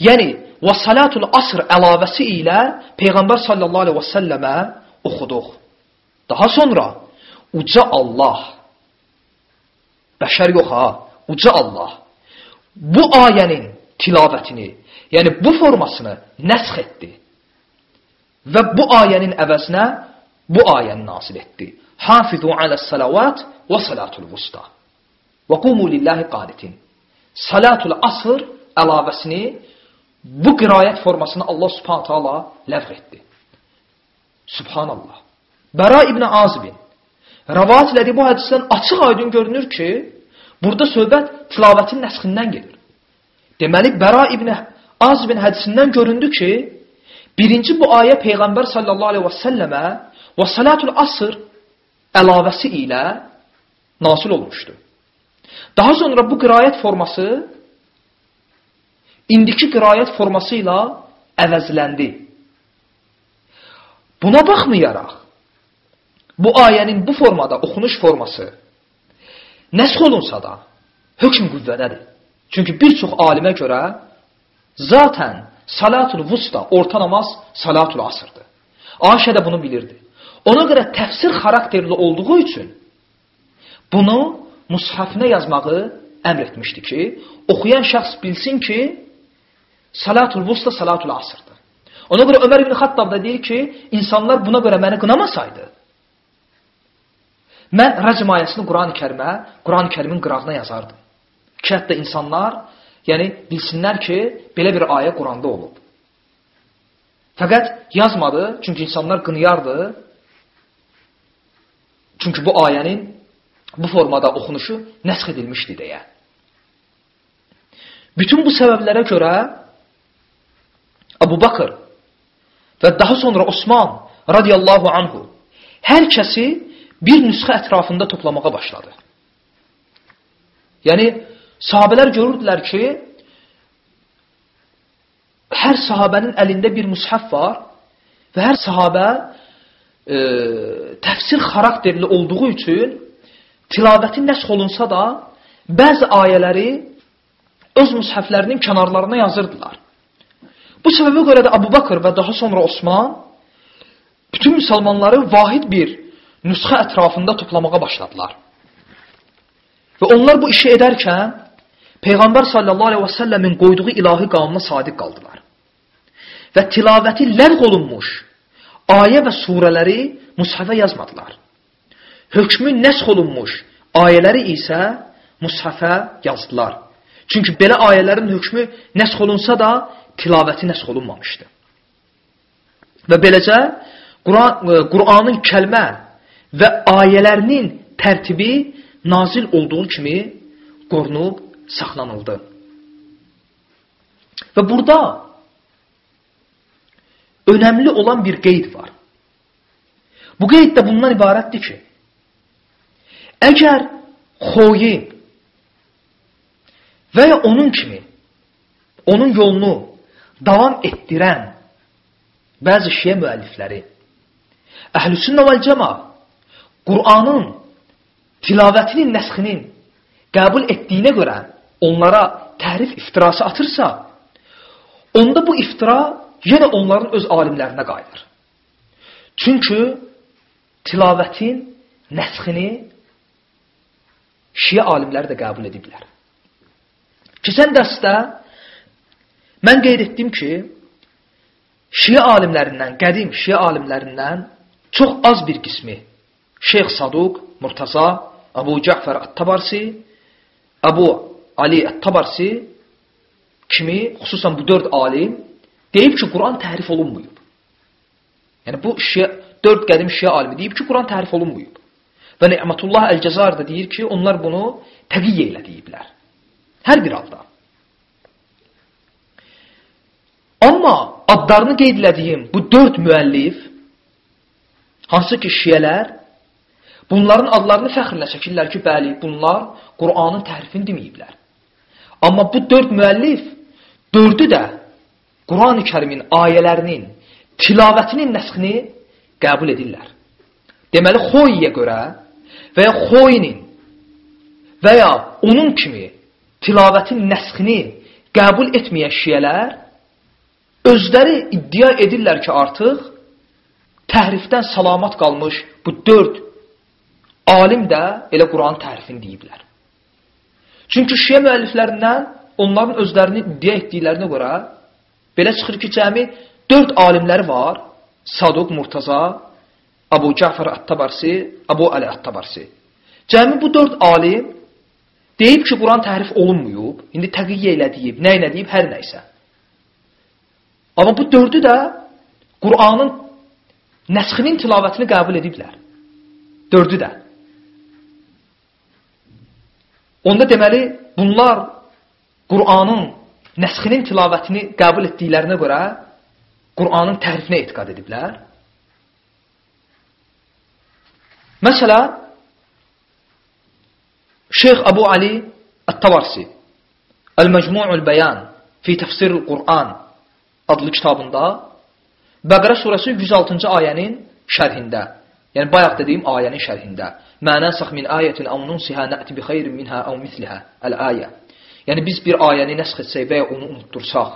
Yəni və salatul asr əlavəsi ilə Peyğəmbər sallallahu əleyhi və səlləmə oxuduq. Daha sonra uca Allah bəşər yox ha, uca Allah bu ayənin tilavətini, yəni bu formasını nəsx etdi. Və bu ayənin əvəzinə bu ayəni nazil etdi. Hafizu aləs-salavat və salatul vusta. Və qumu lillahi qanitin. Salatul asr əlavəsini bu qirayət formasını Allah subhanət hala ləğv etdi. Subhanallah. Bəra İbn Azibin rəvat elədiyi bu hədisdən açıq aydın görünür ki, burada söhbət tilavətin nəsxindən gedir. Deməli, Bəra İbn Azibin hədisindən göründü ki, birinci bu ayə Peyğəmbər sallallahu aleyhi və səlləmə və salatul asr əlavəsi ilə nasil olmuşdur. Daha sonra bu qirayət forması indiki qirayət forması ilə əvəzləndi. Buna baxmayaraq, bu ayənin bu formada oxunuş forması nəsx olunsa da, hökm qüvvədədir. Çünki bir çox alimə görə zatən salatul vusta, orta namaz salatul asrdır. Ayşə də bunu bilirdi. Ona görə təfsir xarakterli olduğu üçün bunu mushafinə yazmağı əmr etmişdi ki, oxuyan şəxs bilsin ki, salatul vusta salatul asrdır. Ona görə Ömər ibn Xattab da deyir ki, insanlar buna görə məni qınamasaydı, mən rəcm ayəsini Quran-ı kərimə, Quran-ı kərimin qırağına yazardım. Ki, hətta insanlar yəni, bilsinlər ki, belə bir ayə Quranda olub. Fəqət yazmadı, çünki insanlar qınıyardı. Çünki bu ayənin bu formada oxunuşu nəsx edilmişdi deyə. Bütün bu səbəblərə görə Abu Bakır və daha sonra Osman radiyallahu anhu hər kəsi bir nüsxə ətrafında toplamağa başladı. Yəni, sahabələr görürdülər ki, hər sahabənin əlində bir müshəf var və hər sahabə e, təfsir xarakterli olduğu üçün tilavəti nəsx olunsa da, bəzi ayələri öz müshəflərinin kənarlarına yazırdılar. Bu səbəbə görə də Abu Bakır və daha sonra Osman bütün müsəlmanları vahid bir nüsxə ətrafında toplamağa başladılar. Və onlar bu işi edərkən Peyğəmbər sallallahu əleyhi və səlləmin qoyduğu ilahi qanuna sadiq qaldılar. Və tilavəti ləğv olunmuş ayə və surələri mushafə yazmadılar. Hökmü nəsx olunmuş ayələri isə mushafə yazdılar. Çünki belə ayələrin hökmü nəsx olunsa da tilavəti nəsx olunmamışdı. Və beləcə Quranın e, kəlmə və ayələrinin tərtibi nazil olduğu kimi qorunub saxlanıldı. Və burada önəmli olan bir qeyd var. Bu qeyd də bundan ibarətdir ki, əgər xoyi və ya onun kimi onun yolunu davam etdirən bəzi şiə müəllifləri Əhlüsünnə vəl cəma Qur'anın tilavətinin nəsxinin qəbul etdiyinə görə onlara tərif iftirası atırsa, onda bu iftira yenə onların öz alimlərinə qayıdır. Çünki tilavətin nəsxini şiə alimləri də qəbul ediblər. Keçən dərsdə mən qeyd etdim ki, şiə alimlərindən, qədim şiə alimlərindən çox az bir qismi Şeyx Saduq, Murtaza, Abu Cəfər Ət-Tabarsi, Abu Ali Ət-Tabarsi kimi, xüsusən bu dörd alim deyib ki, Quran təhrif olunmuyub. Yəni bu şiə, dörd qədim şiə alimi deyib ki, Quran təhrif olunmuyub. Və Ni'matullah Əl-Cəzar da deyir ki, onlar bunu təqiyyə ilə deyiblər. Hər bir halda. Amma adlarını qeyd elədiyim bu dörd müəllif, hansı ki şiyələr, bunların adlarını fəxrlə çəkirlər ki, bəli, bunlar Qur'anın təhrifini deməyiblər. Amma bu dörd müəllif, dördü də Quran-ı kərimin ayələrinin tilavətinin nəsxini qəbul edirlər. Deməli, xoyiyə görə və ya xoyinin və ya onun kimi tilavətin nəsxini qəbul etməyən şiyələr özləri iddia edirlər ki, artıq təhrifdən salamat qalmış bu dörd alim də elə Quranın təhrifini deyiblər. Çünki şiə müəlliflərindən onların özlərini iddia etdiklərinə görə belə çıxır ki, cəmi dörd alimləri var. Saduq Murtaza, Abu Cəfər Ət-Tabarsi, Abu Əli Ət-Tabarsi. Cəmi bu dörd alim deyib ki, Quran təhrif olunmuyub, indi təqiyyə ilə deyib, nə ilə deyib, hər nəysə. Amma bu dördü də Quranın nəsxinin tilavətini qəbul ediblər. Dördü də. Onda deməli, bunlar Qur'anın nəsxinin tilavətini qəbul etdiklərinə görə Qur'anın tərifinə etiqad ediblər. Məsələn, Şeyx Abu Ali Ət-Tavarsi Əl-Məcmu'ul Bəyan fi Təfsirul Qur'an adlı kitabında Bəqərə surəsi 106-cı ayənin şərhində, yəni bayaq dediyim ayənin şərhində Mə nəsəx min ayətin əv nunsihə nə'ti bi xeyrin minhə əv mislihə əl-ayə. Yəni biz bir ayəni nəsx etsək və ya onu unutdursaq,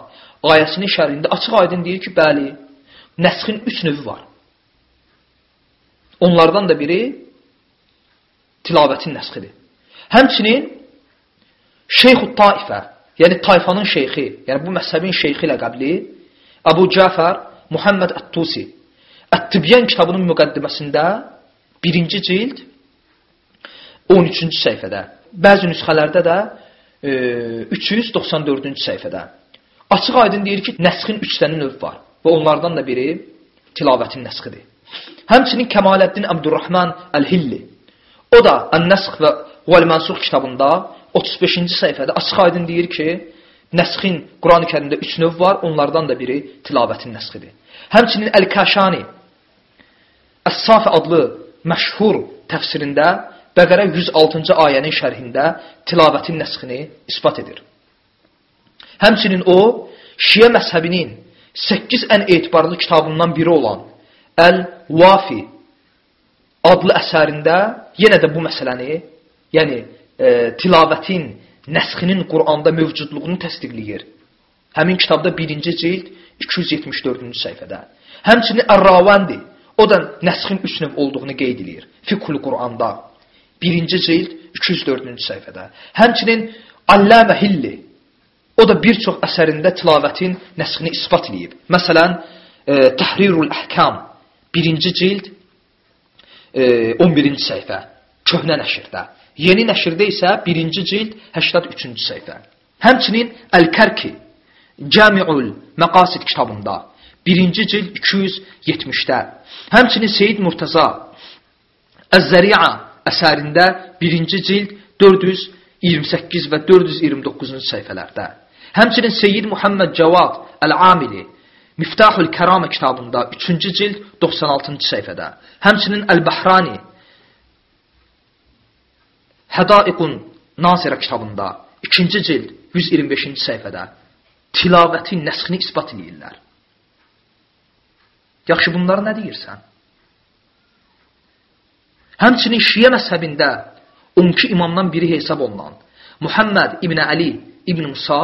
ayəsinin şərhində açıq aydın deyir ki, bəli, nəsxin üç növü var. Onlardan da biri tilavətin nəsxidir. Həmçinin Şeyxu Taifə, yəni tayfanın şeyxi, yəni bu məzhəbin şeyxi ləqəbli Əbu Cəfər Muhammed Ət-Tusi Ət-Tibyan kitabının müqəddiməsində birinci cild 13-cü səhifədə. Bəzi nüsxələrdə də e, 394-cü səhifədə. Açıq aydın deyir ki, nəsxin 3 dənə növ var və onlardan da biri tilavətin nəsxidir. Həmçinin Kəmaləddin Əbdurrahman Əl-Hilli o da Ən-Nəsx və Vəl-Mənsux kitabında 35-ci səhifədə açıq aydın deyir ki, nəsxin Quran-ı Kərimdə 3 növ var, onlardan da biri tilavətin nəsxidir. Həmçinin Əl-Kaşani Əs-Safi adlı məşhur təfsirində Bəqərə 106-cı ayənin şərhində tilavətin nəsxini ispat edir. Həmçinin o, Şiə məzhəbinin 8 ən etibarlı kitabından biri olan Əl-Vafi adlı əsərində yenə də bu məsələni, yəni e, tilavətin nəsxinin Quranda mövcudluğunu təsdiqləyir. Həmin kitabda 1-ci cild 274-cü səhifədə. Həmçinin Ər-Ravandi, o da nəsxin üç növ olduğunu qeyd edir. Fiqhul Quranda. Birinci cild 204-cü səhifədə. Həmçinin Alləmə Hilli o da bir çox əsərində tilavətin nəsxini ispat edib. Məsələn, e, Təhrirul Əhkam birinci cild e, 11-ci səhifə köhnə nəşrdə. Yeni nəşrdə isə birinci cild 83-cü səhifə. Həmçinin Əl-Kərki Cəmiul Məqasid kitabında birinci cild 270-də. Həmçinin Seyid Murtaza Əz-Zəri'a əsərində 1-ci cild 428 və 429-cu səhifələrdə. Həmçinin Seyyid Muhammed Cavad Əl-Amili Miftahul Kərama kitabında 3-cü cild 96-cı səhifədə. Həmçinin Əl-Bahrani Hədaiqun Nasirə kitabında 2-ci cild 125-ci səhifədə tilavətin nəsxini isbat edirlər. Yaxşı, bunları nə deyirsən? Həmçinin Şiyə məzhəbində 12 imamdan biri hesab olunan Muhammed İbn Əli İbn Musa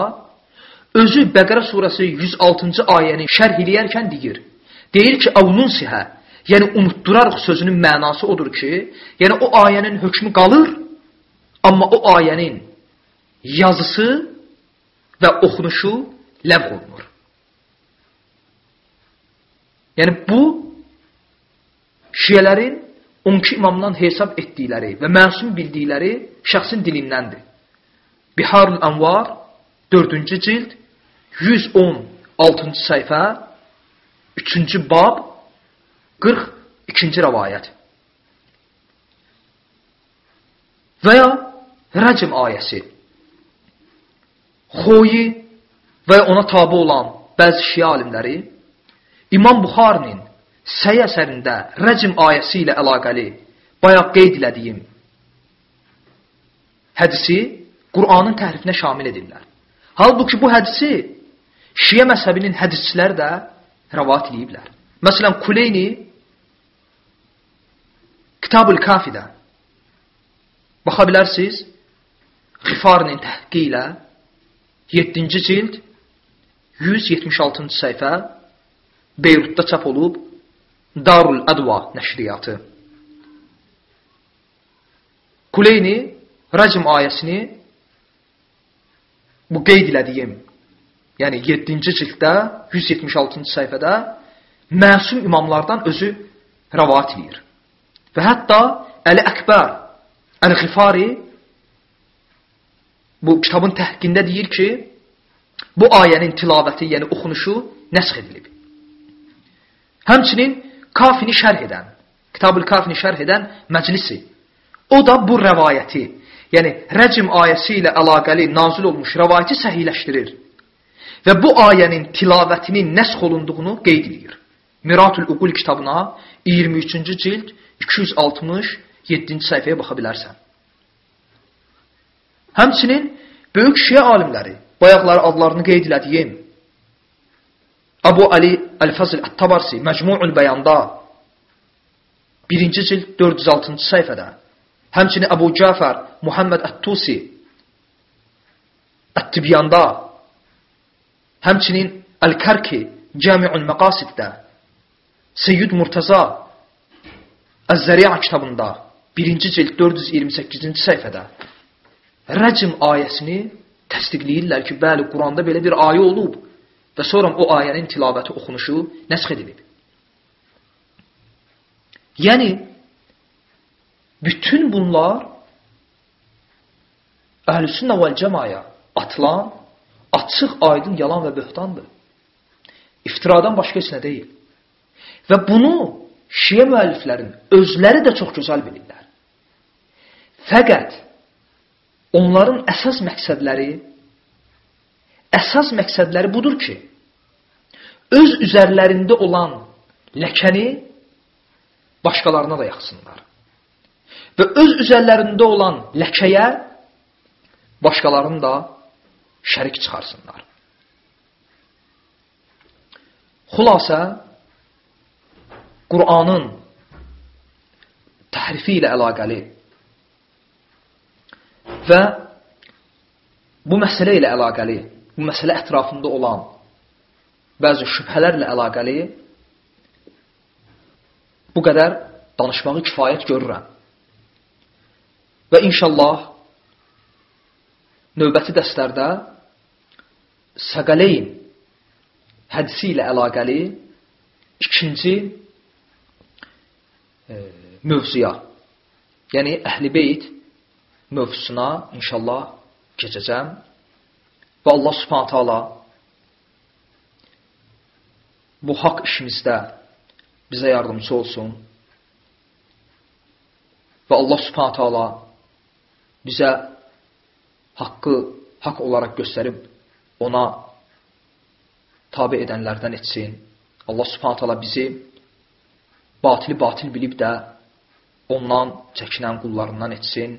özü Bəqərə surəsi 106-cı ayəni şərh eləyərkən deyir. Deyir ki, avnunsihə, yəni unutdurarıq sözünün mənası odur ki, yəni o ayənin hökmü qalır, amma o ayənin yazısı və oxunuşu ləğv olunur. Yəni bu şiyələrin 12 imamdan hesab etdikləri və məsum bildikləri şəxsin dilindəndir. Biharul Anvar 4-cü cild 116-cı səhifə 3-cü bab 42-ci rəvayət. Və ya Rəcm ayəsi Xoyi və ona tabi olan bəzi şiə alimləri İmam Buxarinin səy əsərində rəcm ayəsi ilə əlaqəli bayaq qeyd elədiyim hədisi Qur'anın təhrifinə şamil edirlər. Halbuki bu hədisi Şiə məzhəbinin hədisçiləri də rəvat eləyiblər. Məsələn, Kuleyni Kitab-ül Kafidə baxa bilərsiniz, Xifarinin təhqi ilə 7-ci cild 176-cı səhifə Beyrutda çap olub Darul Adva nəşriyyatı. Kuleyni Rəcm ayəsini bu qeyd elədiyim, yəni 7-ci cilddə 176-cı səhifədə məsum imamlardan özü rəvat edir. Və hətta Əli Əkbər Əl-Xifari bu kitabın təhqiqində deyir ki, bu ayənin tilavəti, yəni oxunuşu nəsx edilib. Həmçinin Kafini şərh edən, Kitab-ül Kafini şərh edən məclisi, o da bu rəvayəti, yəni rəcm ayəsi ilə əlaqəli nazil olmuş rəvayəti səhiləşdirir və bu ayənin tilavətinin nəsx olunduğunu qeyd edir. Miratul Uqul kitabına 23-cü cild 267-ci səhifəyə baxa bilərsən. Həmçinin böyük şiə alimləri, bayaqları adlarını qeyd elədiyim, Abu Ali Əl-Fazil Ət-Tabarsi Məcmu'ul Bəyanda 1-ci cild 406-cı səhifədə, həmçinin Abu Cafər Muhammed Ət-Tusi Ət-Tibyanda, həmçinin Əl-Kərki Cami'ul Məqasiddə, Seyyid Murtaza Əz-Zəri'a kitabında 1-ci cild 428-ci səhifədə rəcm ayəsini təsdiqləyirlər ki, bəli, Quranda belə bir ayə olub və sonra o ayənin tilavəti oxunuşu nəsx edilib. Yəni, bütün bunlar əhlüsünnə vəl cəmaya atılan açıq, aydın yalan və böhtandır. İftiradan başqa heç nə deyil. Və bunu şiə müəlliflərin özləri də çox gözəl bilirlər. Fəqət onların əsas məqsədləri əsas məqsədləri budur ki, öz üzərlərində olan ləkəni başqalarına da yaxsınlar. Və öz üzərlərində olan ləkəyə başqalarını da şərik çıxarsınlar. Xülasə, Qur'anın təhrifi ilə əlaqəli və bu məsələ ilə əlaqəli, bu məsələ ətrafında olan bəzi şübhələrlə əlaqəli bu qədər danışmağı kifayət görürəm. Və inşallah növbəti dərslərdə Səqələyn hədisi ilə əlaqəli ikinci e, mövzuya, yəni Əhl-i Beyt mövzusuna inşallah keçəcəm və Allah subhanət hala bu haqq işimizdə bizə yardımcı olsun və Allah subhanət hala bizə haqqı haqq olaraq göstərib ona tabi edənlərdən etsin. Allah subhanət hala bizi batili batil bilib də ondan çəkinən qullarından etsin.